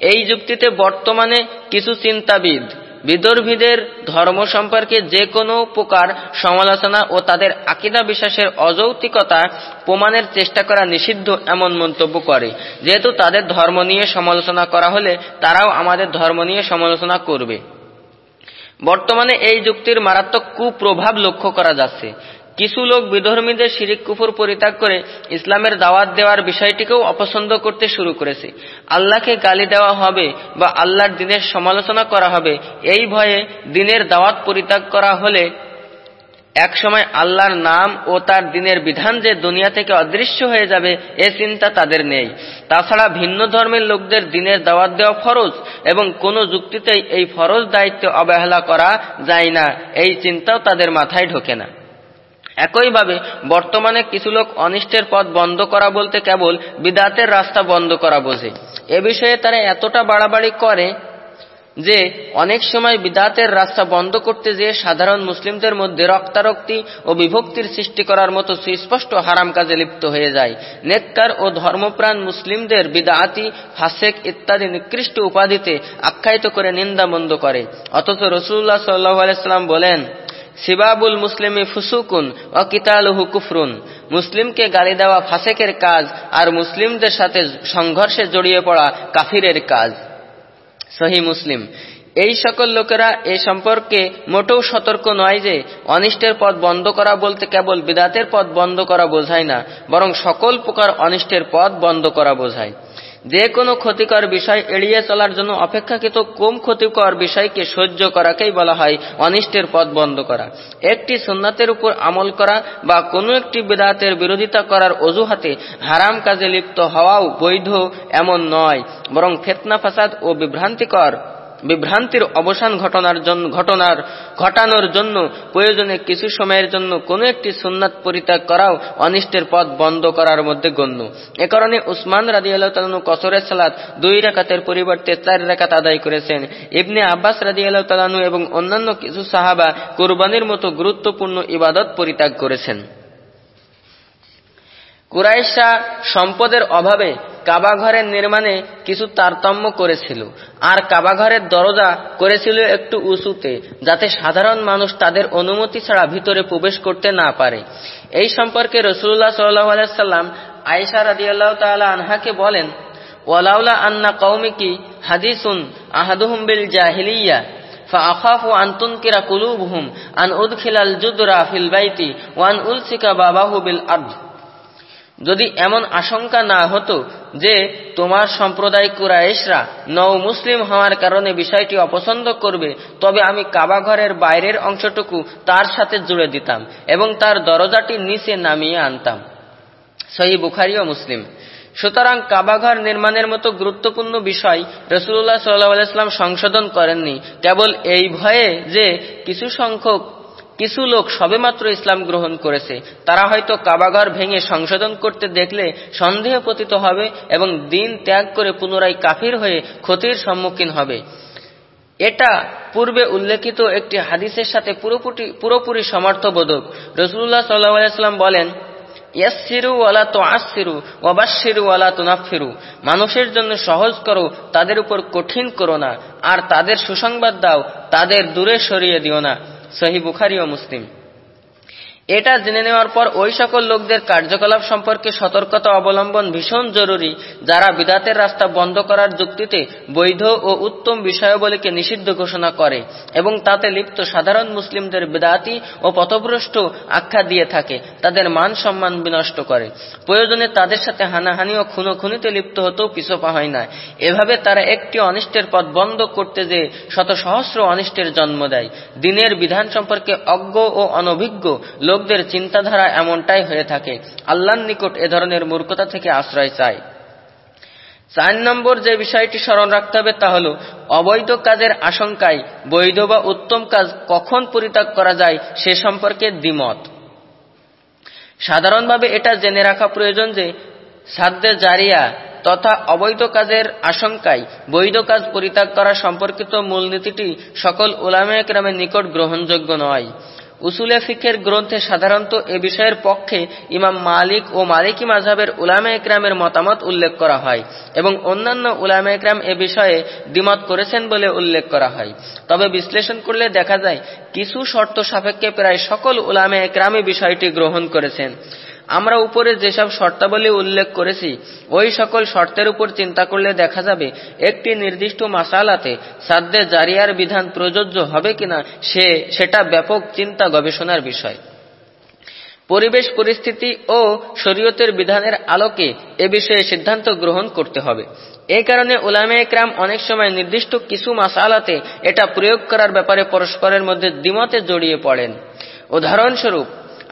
এই যুক্তিতে বর্তমানে কিছু চিন্তাবিদ, বিদর্ভীদের ধর্ম সম্পর্কে যে কোনো প্রকার সমালোচনা ও তাদের আকিদা বিশ্বাসের অযৌক্তিকতা প্রমাণের চেষ্টা করা নিষিদ্ধ এমন মন্তব্য করে। যেহেতু তাদের ধর্ম নিয়ে সমালোচনা করা হলে তারাও আমাদের ধর্ম নিয়ে সমালোচনা করবে। বর্তমানে এই যুক্তির মারাত্মক কুপ্রভাব লক্ষ্য করা যাচ্ছে। কিছু লোক বিধর্মীদের শিরিক কুফুর পরিত্যাগ করে ইসলামের দাওয়াত দেওয়ার বিষয়টিকেও অপছন্দ করতে শুরু করেছে। আল্লাহকে গালি দেওয়া হবে বা আল্লাহর দিনের সমালোচনা করা হবে, এই ভয়ে দিনের দাওয়াত পরিত্যাগ করা হলে একসময় আল্লাহর নাম ও তার দিনের বিধান যে দুনিয়া থেকে অদৃশ্য হয়ে যাবে, এ চিন্তা তাদের নেই। তাছাড়া ভিন্ন ধর্মের লোকদের দিনের দাওয়াত দেওয়া ফরজ এবং কোনো যুক্তিতেই এই ফরজ দায়িত্ব অবহেলা করা যায় না। এই চিন্তাও তাদের মাথায় ঢোকে না। একইভাবে বর্তমানে কিছু লোক অনিষ্টের পথ বন্ধ করা বলতে কেবল বিদাতের রাস্তা বন্ধ করা বোঝে। এ বিষয়ে তারা এতটা বাড়াবাড়ি করে যে অনেক সময় বিদাতের রাস্তা বন্ধ করতে যেয়ে সাধারণ মুসলিমদের মধ্যে রক্তারক্তি ও বিভক্তির সৃষ্টি করার মতো সুস্পষ্ট হারাম কাজে লিপ্ত হয়ে যায়। নেককার ও ধর্মপ্রাণ মুসলিমদের বিদাতি, ফাসেক ইত্যাদি নিকৃষ্ট উপাধিতে আখ্যায়িত করে নিন্দা বন্ধ করে। অথচ রসুল্লাহ সাল্লাহ আলাইসাল্লাম বলেন, সিবাবুল মুসলিমি ফুসুকুন ও কিতালুহু কুফরুন। মুসলিমকে গালি দেওয়া ফাসেকের কাজ আর মুসলিমদের সাথে সংঘর্ষে জড়িয়ে পড়া কাফিরের কাজ। সহি মুসলিম। এই সকল লোকেরা এ সম্পর্কে মোটেও সতর্ক নয় যে অনিষ্টের পথ বন্ধ করা বলতে কেবল বিদাতের পথ বন্ধ করা বোঝায় না, বরং সকল প্রকার অনিষ্টের পথ বন্ধ করা বোঝায়। যে কোনো ক্ষতিকর বিষয় এড়িয়ে চলার জন্য অপেক্ষাকৃত কম ক্ষতিকর বিষয়কে সহ্য করাকেই বলা হয় অনিষ্টের পথ বন্ধ করা। একটি সুন্নাতের উপর আমল করা বা কোনো একটি বিদাতের বিরোধিতা করার অজুহাতে হারাম কাজে লিপ্ত হওয়াও বৈধ এমন নয়, বরং ফেতনা, ফাসাদ ও বিভ্রান্তিকর। বিভ্রান্তির অবসান ঘটনার জন্য ঘটনার ঘটানোর জন্য প্রয়োজনে কিছু সময়ের জন্য কোনো একটি সুন্নাত পরিত্যাগ করাও অনিষ্টের পথ বন্ধ করার মধ্যে গণ্য। এ কারণে উসমান রাজি আল্লাহ কসরের সালাত দুই রেখাতের পরিবর্তে চার রেখাত আদায় করেছেন। ইবনে আব্বাস রাজি আল্লাহ তালানু এবং অন্যান্য কিছু সাহাবা কোরবানির মতো গুরুত্বপূর্ণ ইবাদত পরিত্যাগ করেছেন। কুরাইশা সম্পদের অভাবে কাবাঘরের নির্মাণে কিছু তারতম্য করেছিল আর কাবাঘরের দরজা করেছিল একটু উঁচুতে যাতে সাধারণ মানুষ তাদের অনুমতি ছাড়া ভিতরে প্রবেশ করতে না পারে এই সম্পর্কে রসুল্লাহ সাল্লাহ আলাইসাল্লাম আয়েশা রাদিয়াল্লাহ তাআলা আনহাকে বলেন ওয়ালাউলা আন্না কৌমিকি হাদিসুন আহাদুহুম বিল জাহিলিয়া فأخاف أن تنكر قلوبهم أن أدخل الجدر في البيت وأن ألصق باباه بالأرض যদি এমন আশঙ্কা না হতো যে তোমার সম্প্রদায় কুরাইশরা নৌ মুসলিম হওয়ার কারণে বিষয়টি অপছন্দ করবে, তবে আমি কাবাঘরের বাইরের অংশটুকু তার সাথে জুড়ে দিতাম এবং তার দরজাটি নিচে নামিয়ে আনতাম। সহি বুখারি ও মুসলিম। সুতরাং কাবাঘর নির্মাণের মতো গুরুত্বপূর্ণ বিষয় রসুল্লাহ সাল্লাহ সংশোধন করেননি। কেবল এই ভয়ে যে কিছু সংখ্যক কিছু লোক সবেমাত্র ইসলাম গ্রহণ করেছে। তারা হয়তো কাবাঘর ভেঙে সংশোধন করতে দেখলে সন্দেহ পতিত হবে এবং দিন ত্যাগ করে পুনরায় কাফির হয়ে ক্ষতির সম্মুখীন হবে। এটা পূর্বে উল্লেখিত একটি হাদিসের সাথে পুরোপুরি পুরোপুরি সমর্থবোধক। রসুল্লাহ সাল্লাম বলেন তো তুনাফিরু মানুষের জন্য সহজ করো, তাদের উপর কঠিন করো না। আর তাদের সুসংবাদ দাও, তাদের দূরে সরিয়ে দিও না। সহি বুখারি ও মুসলিম এটা জেনে নেওয়ার পর ওই সকল লোকদের কার্যকলাপ সম্পর্কে সতর্কতা অবলম্বন ভীষণ জরুরি, যারা বিদাতের রাস্তা বন্ধ করার যুক্তিতে বৈধ ও উত্তম বিষয়াবলীকে নিষিদ্ধ ঘোষণা করে এবং তাতে লিপ্ত সাধারণ মুসলিমদের বিদাতি ও পথভ্রষ্ট আখ্যা দিয়ে থাকে, তাদের মান সম্মান বিনষ্ট করে। প্রয়োজনে তাদের সাথে হানাহানি ও খুনোখুনিতে লিপ্ত হতেও পিছপা হয় না। এভাবে তারা একটি অনিষ্টের পথ বন্ধ করতে যে শত সহস্র অনিষ্টের জন্ম দেয়। দিনের বিধান সম্পর্কে অজ্ঞ ও অনভিজ্ঞ লোকদের চিন্তাধারা এমনটাই হয়ে থাকে। আল্লাহর নিকট এ ধরনের মূর্খতা থেকে আশ্রয় চায়। চার নম্বর যে বিষয়টি স্মরণ রাখতে হবে তা হল, অবৈধ কাজের আশঙ্কায় বৈধ বা উত্তম কাজ কখন পরিত্যাগ করা যায় সে সম্পর্কে দ্বিমত। সাধারণভাবে এটা জেনে রাখা প্রয়োজন যে সাদ্দে জারিয়া তথা অবৈধ কাজের আশঙ্কায় বৈধ কাজ পরিত্যাগ করা সম্পর্কিত মূলনীতিটি সকল ওলামে একরামের নিকট গ্রহণযোগ্য নয়। উসুলে ফিকের গ্রন্থে সাধারণত এ বিষয়ের পক্ষে ইমাম মালিক ও মালিকি মাঝাবের উলামা একরামের মতামত উল্লেখ করা হয় এবং অন্যান্য উলামা একরাম এ বিষয়ে দ্বিমত করেছেন বলে উল্লেখ করা হয়। তবে বিশ্লেষণ করলে দেখা যায়, কিছু শর্ত সাপেক্ষে প্রায় সকল উলামে একরামই বিষয়টি গ্রহণ করেছেন। আমরা উপরে যেসব শর্তাবলী উল্লেখ করেছি, ওই সকল শর্তের উপর চিন্তা করলে দেখা যাবে, একটি নির্দিষ্ট মাসালাতে সাদ্দে জারিয়ার বিধান প্রযোজ্য হবে কিনা, সে, সেটা ব্যাপক চিন্তা গবেষণার বিষয়। পরিবেশ পরিস্থিতি ও শরীয়তের বিধানের আলোকে এ বিষয়ে সিদ্ধান্ত গ্রহণ করতে হবে। এই কারণে উলামে একরাম অনেক সময় নির্দিষ্ট কিছু মাসালাতে এটা প্রয়োগ করার ব্যাপারে পরস্পরের মধ্যে দ্বিমতে জড়িয়ে পড়েন। উদাহরণস্বরূপ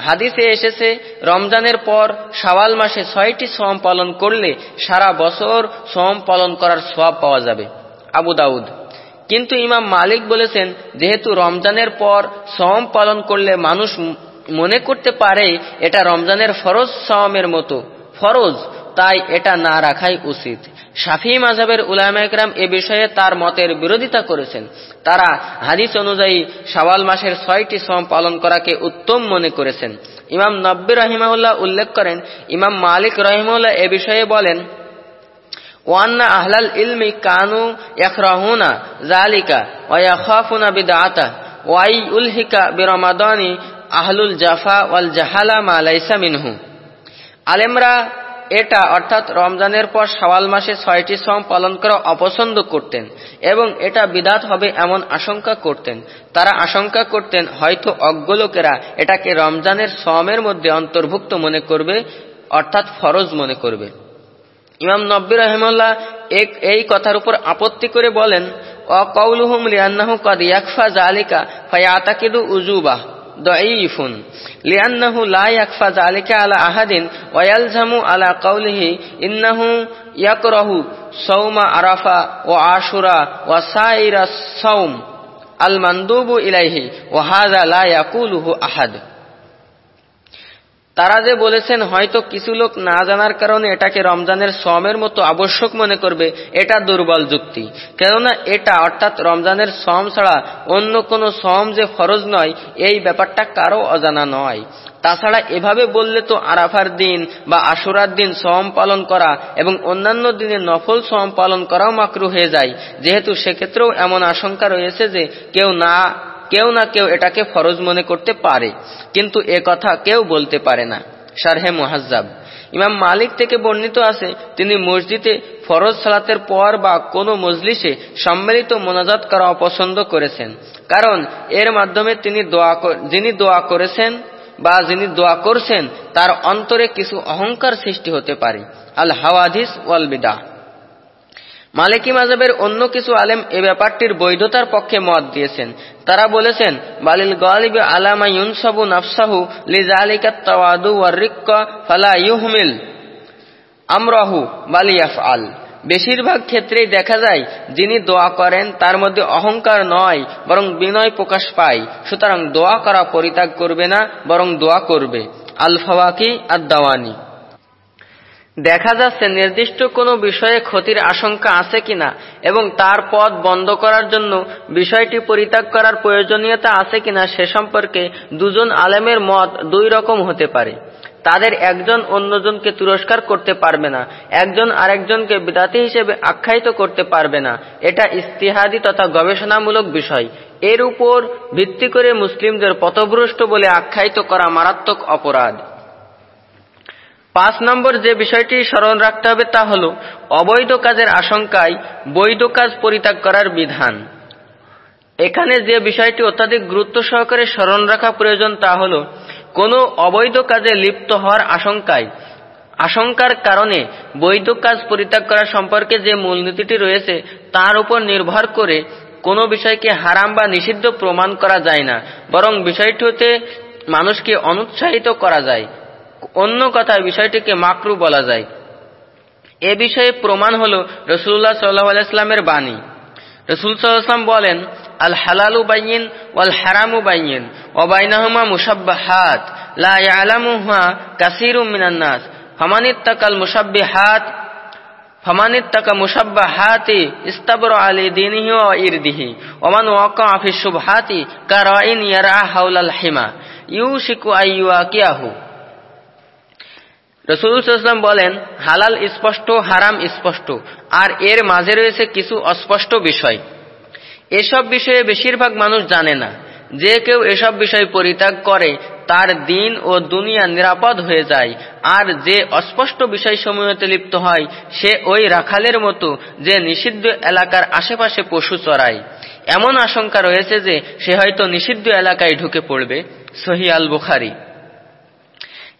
হাদিসে এসেছে, রমজানের পর সাওয়াল মাসে ছয়টি সোম পালন করলে সারা বছর সোম পালন করার সব পাওয়া যাবে। আবু দাউদ, কিন্তু ইমাম মালিক বলেছেন, যেহেতু রমজানের পর সোম পালন করলে মানুষ মনে করতে পারে এটা রমজানের ফরজ সমের মতো। ফরজ, তাই এটা না রাখাই উচিত। শাফি মাঝাবের উলামা একরাম এ বিষয়ে তার মতের বিরোধিতা করেছেন। তারা হাদিস অনুযায়ী শাওয়াল মাসের ছয়টি সম পালন করাকে উত্তম মনে করেছেন। ইমাম নব্বী রহিমাউল্লাহ উল্লেখ করেন, ইমাম মালিক রহিমাউল্লাহ এ বিষয়ে বলেন, ওয়ান্না আহলাল ইলমি কানু ইয়াকরাহুনা জালিকা ওয়া ইয়াখাফুনা বিদআতা ওয়াই উলহিকা বিরমাদানি আহলুল জাফা ওয়াল জাহালা মা লাইসা মিনহু। আলেমরা এটা অর্থাৎ রমজানের পর সওয়াল মাসে ছয়টি সম পালন করা অপছন্দ করতেন এবং এটা বিদাত হবে এমন আশঙ্কা করতেন। তারা আশঙ্কা করতেন, হয়তো অজ্ঞ লোকেরা এটাকে রমজানের সমের মধ্যে অন্তর্ভুক্ত মনে করবে, অর্থাৎ ফরজ মনে করবে। ইমাম নব্বী রহমল্লাহ এই কথার উপর আপত্তি করে বলেন অকৌলুহুম লিয়ান্নাহু কদ ইয়াকফা জালিকা ফায়াতাকিদু উজুবাহ। ضعيف. لأنه لا يكفى ذلك على أحد ويلزم على قوله إنه يكره صوم عرفة وعاشوراء وسائر الصوم المندوب إليه وهذا لا يقوله أحد. তারা যে বলেছেন, হয়তো কিছু লোক না জানার কারণে এটাকে রমজানের সমের মতো আবশ্যক মনে করবে, এটা দুর্বল যুক্তি। কেননা এটা, অর্থাৎ রমজানের সম ছাড়া অন্য কোনো সম যে ফরজ নয়, এই ব্যাপারটা কারও অজানা নয়। তাছাড়া এভাবে বললে তো আরাফার দিন বা আশুরার দিন সম পালন করা এবং অন্যান্য দিনে নফল সম পালন করাও মাকরু হয়ে যায়। যেহেতু সেক্ষেত্রেও এমন আশঙ্কা রয়েছে যে কেউ না কেউ না কেউ এটাকে ফরজ মনে করতে পারে, কিন্তু এ কথা কেউ বলতে পারে না। শারহে মুহাজ্জাব। ইমাম মালিক থেকে বর্ণিত আছে, তিনি মসজিদে ফরজ সালাতের পর বা কোনো মজলিসে সম্মিলিত মোনাজাত করা অপছন্দ করেছেন। কারণ এর মাধ্যমে তিনি দোয়া যিনি দোয়া করেছেন বা যিনি দোয়া করছেন, তার অন্তরে কিছু অহংকার সৃষ্টি হতে পারে। আল হাওয়াদিস ওয়াল বিদা মালিকি মাজাবের অন্য কিছু আলেম এ ব্যাপারটির বৈধতার পক্ষে মত দিয়েছেন। তারা বলেছেন, বালিল গালিব আলামা ইউনসাবু নাফসাহু লিজালিকা আমরাহু বালিয়াফ আল বেশিরভাগ ক্ষেত্রেই দেখা যায়, যিনি দোয়া করেন তার মধ্যে অহংকার নয়, বরং বিনয় প্রকাশ পায়। সুতরাং দোয়া করা পরিত্যাগ করবে না, বরং দোয়া করবে। আল ফাওয়াকি আর দাওয়ানি দেখা যাচ্ছে নির্দিষ্ট কোনো বিষয়ে ক্ষতির আশঙ্কা আছে কিনা এবং তার পথ বন্ধ করার জন্য বিষয়টি পরিত্যাগ করার প্রয়োজনীয়তা আছে কিনা সে সম্পর্কে দুজন আলেমের মত দুই রকম হতে পারে। তাদের একজন অন্যজনকে তুরস্কার করতে পারবে না, একজন আরেকজনকে বিদাতি হিসেবে আখ্যায়িত করতে পারবে না। এটা ইস্তিহাদি তথা গবেষণামূলক বিষয়। এর উপর ভিত্তি করে মুসলিমদের পথভ্রষ্ট বলে আখ্যায়িত করা মারাত্মক অপরাধ। পাঁচ নম্বর যে বিষয়টি স্মরণ রাখতে হবে তা হল, অবৈধ কাজের আশঙ্কায় বৈধ কাজ পরিত্যাগ করার বিধান। এখানে যে বিষয়টি অত্যাধিক গুরুত্ব সহকারে স্মরণ রাখা প্রয়োজন তা হল, কোনো অবৈধ কাজে লিপ্ত হওয়ার আশঙ্কায়। আশঙ্কার কারণে বৈধ কাজ পরিত্যাগ করা সম্পর্কে যে মূলনীতিটি রয়েছে, তার উপর নির্ভর করে কোনো বিষয়কে হারাম বা নিষিদ্ধ প্রমাণ করা যায় না, বরং বিষয়টি হতে মানুষকে অনুৎসাহিত করা যায়। অন্য কথায় বিষয়টিকে মাকরু বলা যায়। এ বিষয়ে প্রমাণ হল রসুল্লাহ সাল্লাহ আলাইস্লামের বাণী। রসুল সাল্লাম বলেন, আল হালালু বাইন ওয়াল হারামু বাইন ওবাইনাহুমা মুসাব্বাহাত লা ইয়ালামুহা কাসীরুম মিনান নাস, ফামানিত্তাকাল মুসাব্বিহাত ফামানিত্তাকা মুসাব্বাহাতি ইস্তাবর আলী দীনিহি ওয়া ইরদিহি ওমান ওয়াকা ফি শুবহাতি কারাইন ইয়ারা হাওলাল হিমা, ইউশিকু আইয়ুয়াকিয়াহু রসুলাম বলেন, হালাল স্পষ্ট, হারাম স্পষ্ট, আর এর মাঝে রয়েছে কিছু অস্পষ্ট বিষয়। এসব বিষয়ে বেশিরভাগ মানুষ জানে না। যে কেউ এসব বিষয় পরিত্যাগ করে, তার দিন ও দুনিয়া নিরাপদ হয়ে যায়, আর যে অস্পষ্ট বিষয় বিষয়সমূহতে লিপ্ত হয়, সে ওই রাখালের মতো যে নিষিদ্ধ এলাকার আশেপাশে পশু চড়ায় এমন আশঙ্কা রয়েছে যে, সে হয়তো নিষিদ্ধ এলাকায় ঢুকে পড়বে। সহি আল বুখারি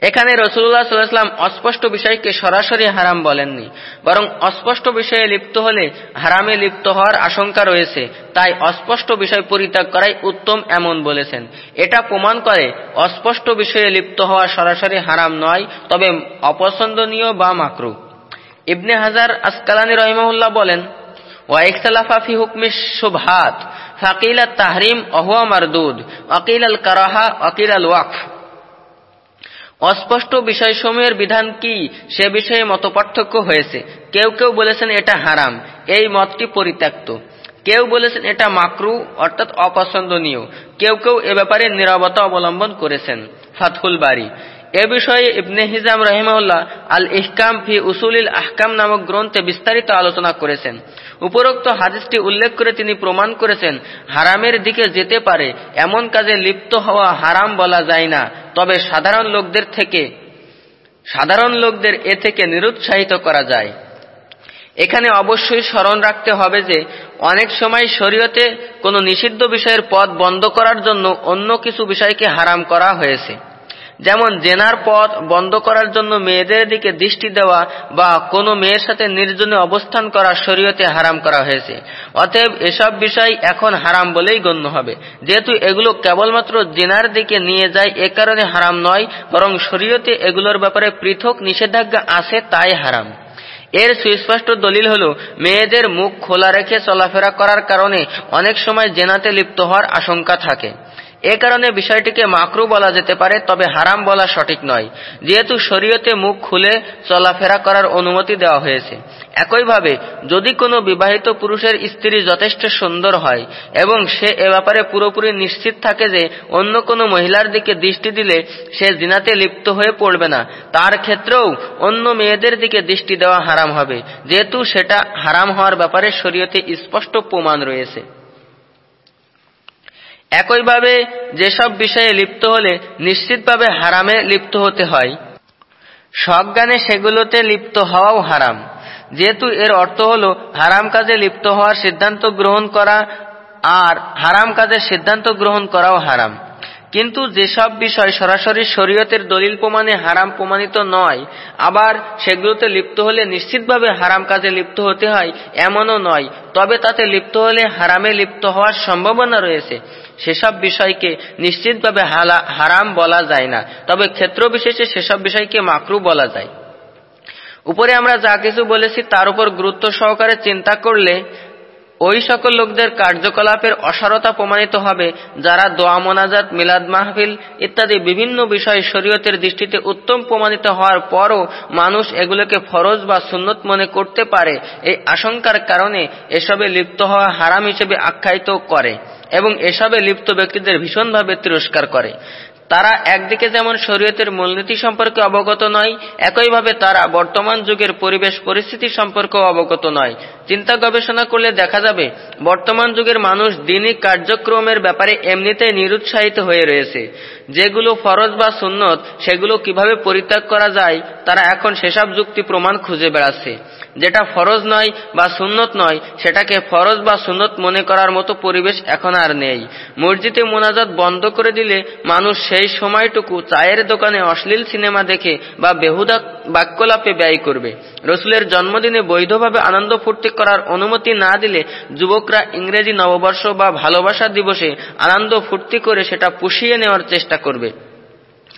এখানে রসুল্লাহ সাল্লাহাম অস্পষ্ট বিষয়কে সরাসরি হারাম বলেননি, বরং অস্পষ্ট বিষয়ে লিপ্ত হলে হারামে লিপ্ত হওয়ার আশঙ্কা রয়েছে, তাই অস্পষ্ট বিষয় পরিত্যাগ করাই উত্তম এমন বলেছেন। এটা প্রমাণ করে অস্পষ্ট বিষয়ে লিপ্ত হওয়া সরাসরি হারাম নয়, তবে অপছন্দনীয় বা মাকরু। ইবনে হাজার আসকালানি রহিমহুল্লাহ বলেন ওয়াইকসালাফাফি হুকমি শুভাত ফাকিল তাহরিম অহুয়া মারদুদ ওয়াকিল আল কারাহা ওয়াকিল আল ওয়াকফ। অস্পষ্ট বিষয়সমূহের বিধান কি? সে বিষয়ে মতপার্থক্য হয়েছে। কেউ কেউ বলেছেন এটা হারাম। এই মতটি পরিত্যক্ত। কেউ বলেছেন এটা মাকরু, অর্থাৎ অপছন্দনীয়। কেউ কেউ এ ব্যাপারে নিরবতা অবলম্বন করেছেন। ফাতহুল বাড়ি এ বিষয়ে ইবনে হিজাম রহিমাউল্লাহ আল ইহকাম ফি উসুলিল আহকাম নামক গ্রন্থে বিস্তারিত আলোচনা করেছেন। উপরোক্ত হাদিসটি উল্লেখ করে তিনি প্রমাণ করেছেন, হারামের দিকে যেতে পারে, এমন কাজে লিপ্ত হওয়া হারাম বলা যায় না। তবে সাধারণ লোকদের থেকে, সাধারণ লোকদের এ থেকে নিরুৎসাহিত করা যায়। এখানে অবশ্যই স্মরণ রাখতে হবে যে, অনেক সময় শরীয়তে কোনো নিষিদ্ধ বিষয়ের পথ বন্ধ করার জন্য অন্য কিছু বিষয়কে হারাম করা হয়েছে। যেমন জেনার পথ বন্ধ করার জন্য মেয়েদের দিকে দৃষ্টি দেওয়া বা কোনো মেয়ের সাথে নির্জনে অবস্থান করা শরীয়তে হারাম করা হয়েছে। অতএব এসব বিষয় এখন হারাম বলেই গণ্য হবে। যেহেতু এগুলো কেবলমাত্র জেনার দিকে নিয়ে যায়, এ কারণে হারাম নয়, বরং শরীয়তে এগুলোর ব্যাপারে পৃথক নিষেধাজ্ঞা আছে, তাই হারাম। এর সুস্পষ্ট দলিল হল, মেয়েদের মুখ খোলা রেখে চলাফেরা করার কারণে অনেক সময় জেনাতে লিপ্ত হওয়ার আশঙ্কা থাকে। এ কারণে বিষয়টিকে মাকরু বলা যেতে পারে, তবে হারাম বলা সঠিক নয়। যেহেতু শরীয়তে মুখ খুলে চলাফেরা করার অনুমতি দেওয়া হয়েছে। একইভাবে, যদি কোনো বিবাহিত পুরুষের স্ত্রী যথেষ্ট সুন্দর হয় এবং সে এ ব্যাপারে পুরোপুরি নিশ্চিত থাকে যে অন্য কোনো মহিলার দিকে দৃষ্টি দিলে সে জিনাতে লিপ্ত হয়ে পড়বে না, তার ক্ষেত্রেও অন্য মেয়েদের দিকে দৃষ্টি দেওয়া হারাম হবে। যেহেতু সেটা হারাম হওয়ার ব্যাপারে শরীয়তে স্পষ্ট প্রমাণ রয়েছে। একইভাবে যেসব বিষয়ে লিপ্ত হলে নিশ্চিতভাবে হারামে লিপ্ত হতে হয়। সজ্ঞানে সেগুলোতে লিপ্ত হওয়াও হারাম। যেহেতু এর অর্থ হল হারাম কাজে লিপ্ত হওয়ার সিদ্ধান্ত গ্রহণ করা আর হারাম কাজের সিদ্ধান্ত গ্রহণ করাও হারাম। কিন্তু যেসব বিষয় সরাসরি শরীয়তের দলিল প্রমাণে হারাম প্রমাণিত নয়, আবার সেগুলোতে লিপ্ত হলে নিশ্চিতভাবে হারাম কাজে লিপ্ত হতে হয়, এমনও নয়। তবে তাতে লিপ্ত হলে হারামে লিপ্ত হওয়ার সম্ভাবনা রয়েছে। সেসব বিষয়কে নিশ্চিতভাবে হারাম বলা যায় না। তবে ক্ষেত্র বিশেষে সেসব বিষয়কে মাকরু বলা যায়। উপরে আমরা যা কিছু বলেছি তার উপর গুরুত্ব সহকারে চিন্তা করলে ওই সকল লোকদের কার্যকলাপের অসারতা প্রমাণিত হবে, যারা দোয়া মোনাজাত, মিলাদ মাহফিল ইত্যাদি বিভিন্ন বিষয় শরীয়তের দৃষ্টিতে উত্তম প্রমাণিত হওয়ার পরও মানুষ এগুলোকে ফরজ বা সুন্নত মনে করতে পারে। এই আশঙ্কার কারণে এসবে লিপ্ত হওয়া হারাম হিসেবে আখ্যায়িত করে এবং এসবে লিপ্ত ব্যক্তিদের ভীষণভাবে তিরস্কার করে। তারা একদিকে যেমন শরীয়তের মূলনীতি সম্পর্কে অবগত নয়, একইভাবে তারা বর্তমান যুগের পরিবেশ পরিস্থিতি সম্পর্কেও অবগত নয়। চিন্তা গবেষণা করলে দেখা যাবে, বর্তমান যুগের মানুষ দিনই কার্যক্রমের ব্যাপারে এমনিতেই নিরুৎসাহিত হয়ে রয়েছে। যেগুলো ফরজ বা সুন্নত, সেগুলো কীভাবে পরিত্যাগ করা যায়, তারা এখন সেসব যুক্তি প্রমাণ খুঁজে বেড়াচ্ছে। যেটা ফরজ নয় বা সুন্নত নয়, সেটাকে ফরজ বা সুন্নত মনে করার মতো পরিবেশ এখন আর নেই। মসজিদে মোনাজাত বন্ধ করে দিলে মানুষ সেই সময়টুকু চায়ের দোকানে অশ্লীল সিনেমা দেখে বা বেহুদা বাক্যলাপে ব্যয় করবে। রসুলের জন্মদিনে বৈধভাবে আনন্দ ফুর্তি করার অনুমতি না দিলে যুবকরা ইংরেজি নববর্ষ বা ভালোবাসা দিবসে আনন্দ ফুর্তি করে সেটা পুষিয়ে নেওয়ার চেষ্টা করবে।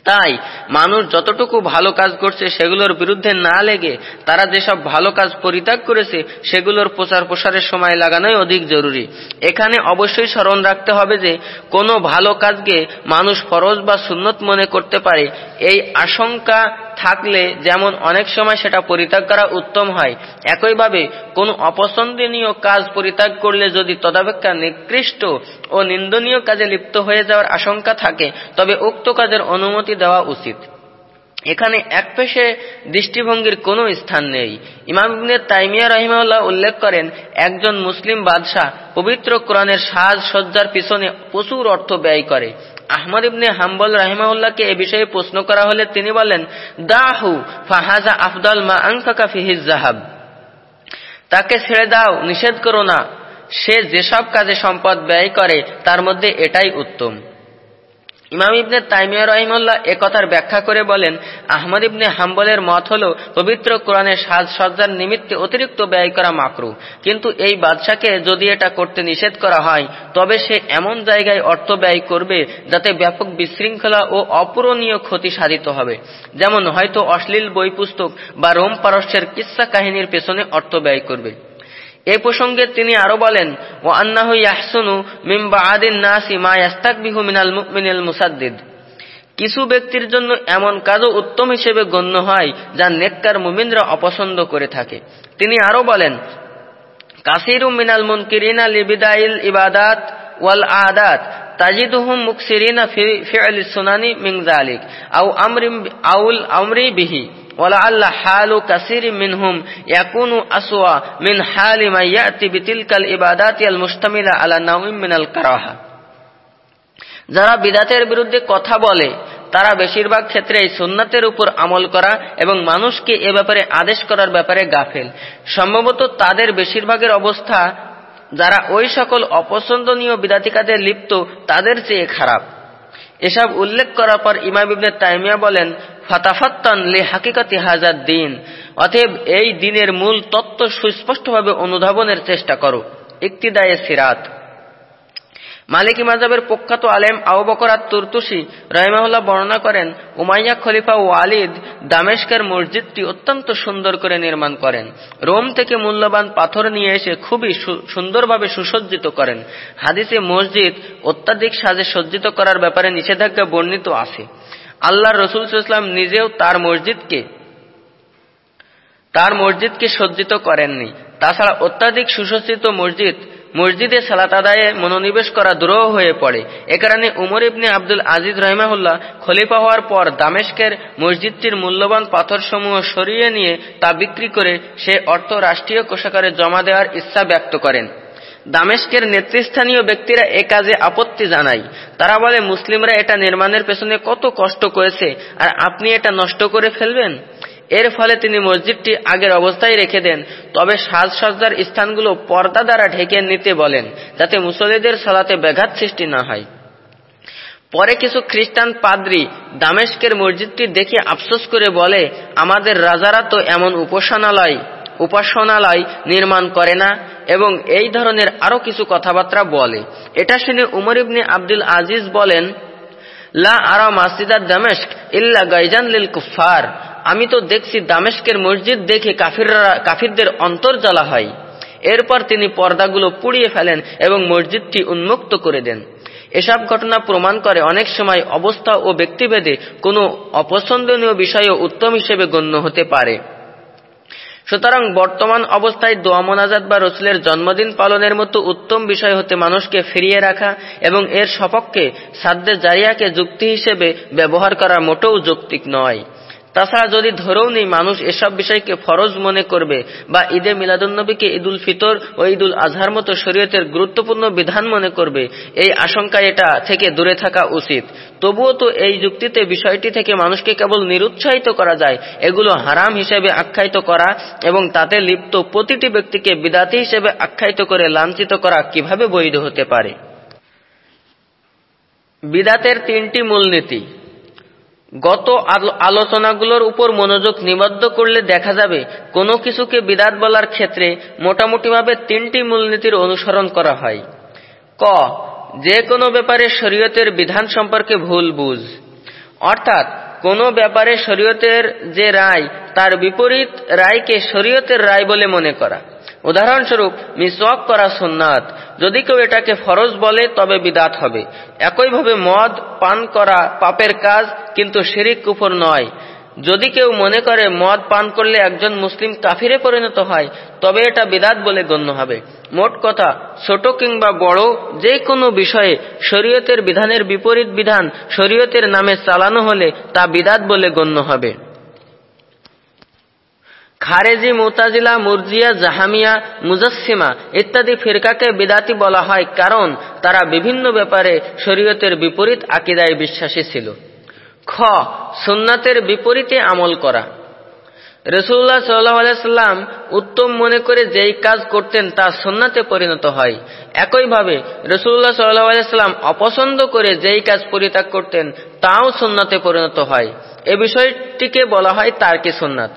তাই মানুষ যতটুকু ভালো কাজ করছে সেগুলোর বিরুদ্ধে না লেগে তারা যেসব ভালো কাজ পরিত্যাগ করেছে সেগুলোর প্রচার প্রসারের সময় লাগানোই অধিক জরুরি। এখানে অবশ্যই স্মরণ রাখতে হবে যে কোনো ভালো কাজকে মানুষ ফরজ বা সুন্নত মনে করতে পারে। এই আশঙ্কা থাকলে যেমন অনেক সময় সেটা পরিত্যাগ করা উত্তম হয়, একইভাবে কোন অপছন্দনীয় কাজ পরিত্যাগ করলে যদি তদাপেক্ষা নিকৃষ্ট ও নিন্দনীয় কাজে লিপ্ত হয়ে যাওয়ার আশঙ্কা থাকে, তবে উক্ত কাজের অনুমতি দেওয়া উচিত। এখানে এক পেশে দৃষ্টিভঙ্গির কোনো স্থান নেই। ইমাম তাইমিয়া রহিমাউল্লাহ উল্লেখ করেন, একজন মুসলিম বাদশাহ পবিত্র কোরআনের সাজ সজ্জার পিছনে প্রচুর অর্থ ব্যয় করে। আহমদ ইবনে হাম্বল রাহিমাউল্লাহকে এ বিষয়ে প্রশ্ন করা হলে তিনি বলেন, দাহু ফাহাজা আফদল মা আংফাকা ফিহিজ জাহাব তাকে ছেড়ে দাও, নিষেধ করো না। সে যেসব কাজে সম্পদ ব্যয় করে, তার মধ্যে এটাই উত্তম। ইমাম ইবনে তাইমিয়া রহিমুল্লাহ একথার ব্যাখ্যা করে বলেন, আহমদ ইবনে হাম্বলের মত হল, পবিত্র কোরআনের সাজসজ্জার নিমিত্তে অতিরিক্ত ব্যয় করা মাকরু। কিন্তু এই বাদশাকে যদি এটা করতে নিষেধ করা হয়, তবে সে এমন জায়গায় অর্থ ব্যয় করবে যাতে ব্যাপক বিশৃঙ্খলা ও অপূরণীয় ক্ষতি সাধিত হবে। যেমন হয়তো অশ্লীল বই পুস্তক বা রোম পারস্যের কিসা কাহিনীর পেছনে অর্থ ব্যয় করবে। এ প্রসঙ্গে তিনি আরও বলেন ও আন্নাহু মিম্বা আদিন নাসি মা ইয়াস্তাকবিহু মিনাল মুমিনিল মুসাদ্দিদ। কিছু ব্যক্তির জন্য এমন কাজও উত্তম হিসেবে গণ্য হয়, যা নেককার মুমিনরা অপছন্দ করে থাকে। তিনি আরও বলেন, কাসিরু মিনাল মুনকিরিনা লিবিদাইল ইবাদাত ওয়াল আদাত তাজিদুহুম মুকসিরিনা ফি ফি'ল সুনানি মিন যালিক, আও আমরি আউল আমরি বিহি। ولعل حال كثير منهم يكون أسوأ من حال من يأتي بتلك العبادات المشتملة على نوع من الكراهة যারা বিদাতের বিরুদ্ধে কথা বলে তারা বেশিরভাগ ক্ষেত্রে এই সুন্নাতের উপর আমল করা এবং মানুষকে এ ব্যাপারে আদেশ করার ব্যাপারে গাফেল সম্ভবত তাদের বেশিরভাগের অবস্থা যারা ওই সকল অপছন্দনীয় বিদাতিকাদের লিপ্ত তাদের চেয়ে খারাপ এসব উল্লেখ করার পর ইমাম ইবনে তাইমিয়া বলেন ফাতাফাত্তান লে হাকিকাতি হাজার দিন অতএব এই দিনের মূল তত্ত্ব সুস্পষ্টভাবে অনুধাবনের চেষ্টা করো। ইক্তিদায়ে সিরাত। মালিকি মাজাবের প্রখ্যাত আলেম আউ বকরাত তুরতুসি রহিমাহুল্লাহ বর্ণনা করেন, উমাইয়া খলিফা ওয়ালিদ দামেশকের মসজিদটি অত্যন্ত সুন্দর করে নির্মাণ করেন। রোম থেকে মূল্যবান পাথর নিয়ে এসে খুবই সুন্দরভাবে সুসজ্জিত করেন। হাদিসে মসজিদ অত্যাধিক সাজে সজ্জিত করার ব্যাপারে নিষেধাজ্ঞা বর্ণিত আছে। আল্লাহ রসুল ইসলাম নিজেও তার মসজিদকে তার মসজিদকে সজ্জিত করেননি। তাছাড়া অত্যাধিক সুসজ্জিত মসজিদ, মসজিদে সালাত আদায়ে মনোনিবেশ করা দুরহ হয়ে পড়ে। এ কারণে উমর ইবনে আব্দুল আজিজ রহিমাহুল্লাহ খলিফা হওয়ার পর দামেশকের মসজিদটির মূল্যবান পাথরসমূহ সরিয়ে নিয়ে তা বিক্রি করে সে অর্থ রাষ্ট্রীয় কোষাগারে জমা দেওয়ার ইচ্ছা ব্যক্ত করেন। দামেশকের নেতৃস্থানীয় ব্যক্তিরা এ কাজে আপত্তি জানায়। তারা বলে, মুসলিমরা এটা নির্মাণের পেছনে কত কষ্ট করেছে, আর আপনি এটা নষ্ট করে ফেলবেন? এর ফলে তিনি মসজিদটি আগের অবস্থায় রেখে দেন। তবে সাজসজ্জার স্থানগুলো পর্দা দ্বারা ঢেকে নিতে বলেন, যাতে মুসলিদের সালাতে ব্যাঘাত সৃষ্টি না হয়। পরে কিছু খ্রিস্টান পাদ্রি দামেশকের মসজিদটি দেখে আফসোস করে বলে, আমাদের রাজারা তো এমন উপাসনালয় উপাসনালয় নির্মাণ করে না এবং এই ধরনের আরও কিছু কথাবার্তা বলে। এটা শুনে উমর ইবনে আব্দুল আজিজ বলেন, লা আরা মাসিদার দামেস্ক ইল্লা গাইজান লিল কুফার আমি তো দেখছি দামেস্কের মসজিদ দেখে কাফিররা, কাফিরদের অন্তর জ্বালা হয়। এরপর তিনি পর্দাগুলো পুড়িয়ে ফেলেন এবং মসজিদটি উন্মুক্ত করে দেন। এসব ঘটনা প্রমাণ করে অনেক সময় অবস্থা ও ব্যক্তিভেদে কোনো অপছন্দনীয় বিষয়ও উত্তম হিসেবে গণ্য হতে পারে। সুতরাং বর্তমান অবস্থায় দোয়া মোনাজাত বা রসুলের জন্মদিন পালনের মতো উত্তম বিষয় হতে মানুষকে ফিরিয়ে রাখা এবং এর সপক্ষে সাদ্দে জারিয়াকে যুক্তি হিসেবে ব্যবহার করা মোটেও যৌক্তিক নয়। তাছাড়া যদি ধরেও নেই, মানুষ এসব বিষয়কে ফরজ মনে করবে বা ঈদে মিলাদুন্নবীকে ঈদুল ফিতর ও ঈদুল আজহার মতো শরীয়তের গুরুত্বপূর্ণ বিধান মনে করবে, এই আশঙ্কায় এটা থেকে দূরে থাকা উচিত। তবুও তো এই যুক্তিতে বিষয়টি থেকে মানুষকে কেবল নিরুৎসাহিত করা যায়, এগুলো হারাম হিসেবে আখ্যায়িত করা এবং তাতে লিপ্ত প্রতিটি ব্যক্তিকে বিদাতি হিসেবে আখ্যায়িত করে লাঞ্ছিত করা কীভাবে বৈধ হতে পারে? বিদাতের তিনটি মূলনীতি। গত আলোচনাগুলোর উপর মনোযোগ নিবদ্ধ করলে দেখা যাবে কোনো কিছুকে বিদাত বলার ক্ষেত্রে মোটামুটিভাবে তিনটি মূলনীতির অনুসরণ করা হয়। ক, যে কোনো ব্যাপারে শরীয়তের বিধান সম্পর্কে ভুল বুঝ। অর্থাৎ, কোনো ব্যাপারে শরীয়তের যে রায়, তার বিপরীত রায়কে শরীয়তের রায় বলে মনে করা। উদাহরণস্বরূপ, মিসওয়াক করা সুন্নাত। যদি কেউ এটাকে ফরজ বলে, তবে বিদাত হবে। একইভাবে মদ, পান করা পাপের কাজ কিন্তু শিরিক কুফর নয়। যদি কেউ মনে করে মদ পান করলে একজন মুসলিম কাফিরে পরিণত হয়, তবে এটা বিদাত বলে গণ্য হবে। মোট কথা, ছোট কিংবা বড় যে কোনো বিষয়ে শরীয়তের বিধানের বিপরীত বিধান শরীয়তের নামে চালানো হলে তা বিদাত বলে গণ্য হবে। খারেজি, মোতাজিলা, মুরজিয়া, জাহামিয়া মুজাসিমা ইত্যাদি ফিরকাকে বিদাতি বলা হয় কারণ তারা বিভিন্ন ব্যাপারে শরীয়তের বিপরীত আকিদায় বিশ্বাসী ছিল। খ, সুন্নাতের বিপরীতে আমল করা। রসুল্লাহ সাল্লাম উত্তম মনে করে যেই কাজ করতেন তা সন্নাতে পরিণত হয়। একইভাবে রসুল্লাহ সাল্লাম অপছন্দ করে যেই কাজ পরিত্যাগ করতেন তাও সন্নাতে পরিণত হয়। এ বিষয়টিকে বলা হয় তারকে সন্ন্যাত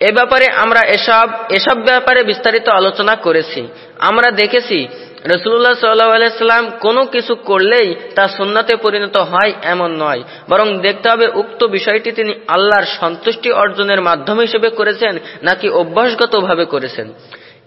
এ ব্যাপারে আমরা এসব এসব ব্যাপারে বিস্তারিত আলোচনা করেছি। আমরা দেখেছি রসুল্লাহ সাল্লাম কোনো কিছু করলেই তা সুন্নাতে পরিণত হয় এমন নয়। বরং দেখতে হবে উক্ত বিষয়টি তিনি আল্লাহর সন্তুষ্টি অর্জনের মাধ্যম হিসেবে করেছেন নাকি অভ্যাসগতভাবে করেছেন।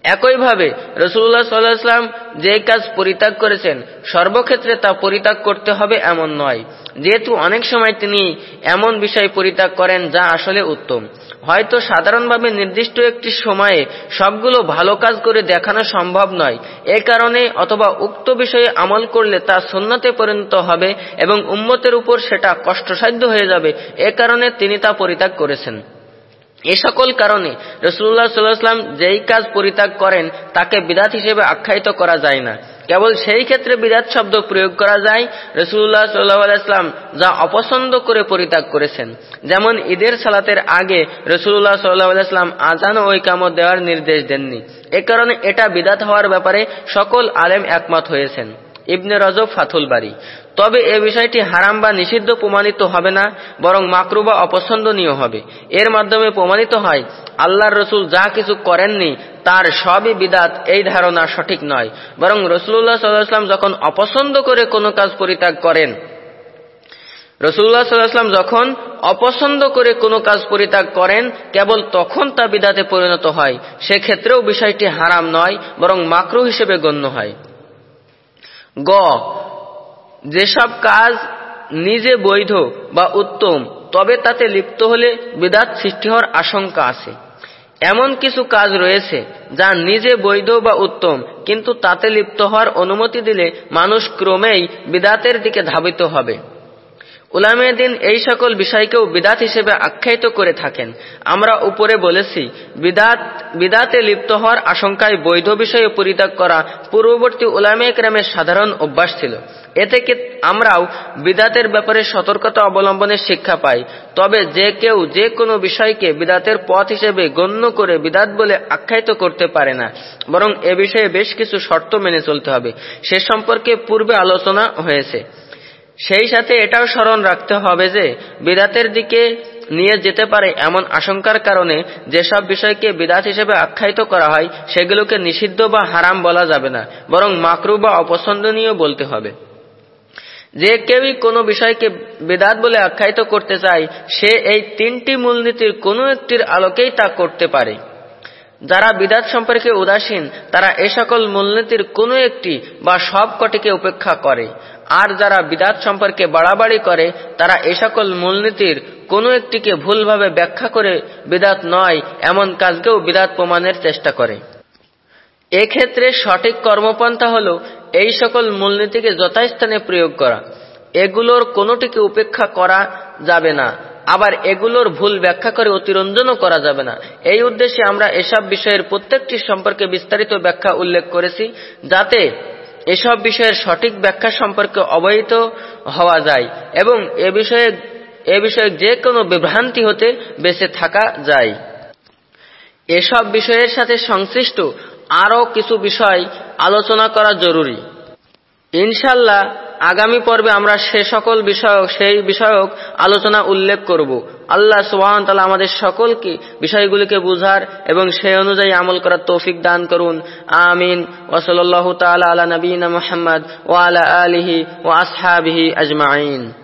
একইভাবে রসুল্লাহ সাল্লাহাম যে কাজ পরিত্যাগ করেছেন, সর্বক্ষেত্রে তা পরিত্যাগ করতে হবে এমন নয়। যেহেতু অনেক সময় তিনি এমন বিষয় পরিত্যাগ করেন যা আসলে উত্তম। হয়তো সাধারণভাবে নির্দিষ্ট একটি সময়ে সবগুলো ভালো কাজ করে দেখানো সম্ভব নয়। এ কারণে অথবা উক্ত বিষয়ে আমল করলে তা সুন্নতে পরিণত হবে এবং উম্মতের উপর সেটা কষ্টসাধ্য হয়ে যাবে। এ কারণে তিনি তা পরিত্যাগ করেছেন। এ সকল কারণে রসুল্লাহ সাল্লাহাম যেই কাজ পরিত্যাগ করেন, তাকে বিদাত হিসেবে আখ্যায়িত করা যায় না। কেবল সেই ক্ষেত্রে বিদাত শব্দ প্রয়োগ করা যায়, রসুল্লাহ সাল্লাহাম যা অপছন্দ করে পরিত্যাগ করেছেন। যেমন ঈদের সালাতের আগে রসুল্লাহ সাল্লাহাম আজান ও দেওয়ার নির্দেশ দেননি। এ কারণে এটা বিদাত হওয়ার ব্যাপারে সকল আলেম একমত হয়েছেন। ইবনে রজব ফাথুল বাড়ি তবে এ বিষয়টি হারাম বা নিষিদ্ধ প্রমাণিত হবে না, বরং মাকরু বা অপছন্দনীয় হবে। এর মাধ্যমে প্রমাণিত হয়, আল্লাহর রসুল যা কিছু করেননি, তার সবই বিদাত, এই ধারণা সঠিক নয়। বরং রসুল্লাহ সাল্লাহাম যখন অপছন্দ করে কোনো কাজ পরিত্যাগ করেন, রসুল্লাহ সাল্লাহাম যখন অপছন্দ করে কোনো কাজ পরিত্যাগ করেন, কেবল তখন তা বিদাতে পরিণত হয়। সেক্ষেত্রেও বিষয়টি হারাম নয়, বরং মাকরু হিসেবে গণ্য হয়। গ যেসব কাজ নিজে বৈধ বা উত্তম, তবে তাতে লিপ্ত হলে বিদাত সৃষ্টি হওয়ার আশঙ্কা আছে। এমন কিছু কাজ রয়েছে যা নিজে বৈধ বা উত্তম, কিন্তু তাতে লিপ্ত হওয়ার অনুমতি দিলে মানুষ ক্রমেই বিদাতের দিকে ধাবিত হবে। উলামেদিন এই সকল বিষয়কেও বিদাত হিসেবে আখ্যায়িত করে থাকেন। আমরা উপরে বলেছি, বিদাত, বিদাতে লিপ্ত হওয়ার আশঙ্কায় বৈধ বিষয়ে পরিত্যাগ করা পূর্ববর্তী উলামে একরামের সাধারণ অভ্যাস ছিল। এ থেকে আমরাও বিদাতের ব্যাপারে সতর্কতা অবলম্বনের শিক্ষা পাই। তবে যে কেউ যে কোনো বিষয়কে বিদাতের পথ হিসেবে গণ্য করে বিদাত বলে আখ্যায়িত করতে পারে না। বরং এ বিষয়ে বেশ কিছু শর্ত মেনে চলতে হবে। সে সম্পর্কে পূর্বে আলোচনা হয়েছে। সেই সাথে এটাও স্মরণ রাখতে হবে যে বিদাতের দিকে নিয়ে যেতে পারে এমন আশঙ্কার কারণে যেসব বিষয়কে বিদাত হিসেবে আখ্যায়িত করা হয়, সেগুলোকে নিষিদ্ধ বা হারাম বলা যাবে না, বরং মাকরু বা অপছন্দনীয় বলতে হবে। যে কেউই কোনো বিষয়কে বেদাত বলে আখ্যায়িত করতে চায়, সে এই তিনটি মূলনীতির কোনো একটির আলোকেই তা করতে পারে। যারা বিদাত সম্পর্কে উদাসীন, তারা এ সকল মূলনীতির কোনো একটি বা সব কটিকে উপেক্ষা করে। আর যারা বিদাত সম্পর্কে বাড়াবাড়ি করে, তারা এ সকল মূলনীতির কোনো একটিকে ভুলভাবে ব্যাখ্যা করে বিদাত নয়, এমন কাজকেও বিদাত প্রমাণের চেষ্টা করে। এক্ষেত্রে সঠিক কর্মপন্থা হল এই সকল মূলনীতিকে যথাস্থানে প্রয়োগ করা। এগুলোর কোনোটিকে উপেক্ষা করা যাবে না। আবার এগুলোর ভুল ব্যাখ্যা করে অতিরঞ্জনও করা যাবে না। এই উদ্দেশ্যে আমরা এসব বিষয়ের প্রত্যেকটি সম্পর্কে বিস্তারিত ব্যাখ্যা উল্লেখ করেছি, যাতে এসব বিষয়ের সঠিক ব্যাখ্যা সম্পর্কে অবহিত হওয়া যায় এবং এ বিষয়ে এ বিষয়ে যে কোনো বিভ্রান্তি হতে বেঁচে থাকা যায়। এসব বিষয়ের সাথে সংশ্লিষ্ট আরও কিছু বিষয় আলোচনা করা জরুরি। ইনশাল্লাহ আগামী পর্বে আমরা সে সকল বিষয়ক, সেই বিষয়ক আলোচনা উল্লেখ করব। আল্লাহ সুবাহন তালা আমাদের সকলকে বিষয়গুলিকে বুঝার এবং সে অনুযায়ী আমল করার তৌফিক দান করুন। আমিন। ওসল্লাহ তালা আলা নবীন মোহাম্মদ ও আলা আলিহি ও আসহাবিহি আজমাইন।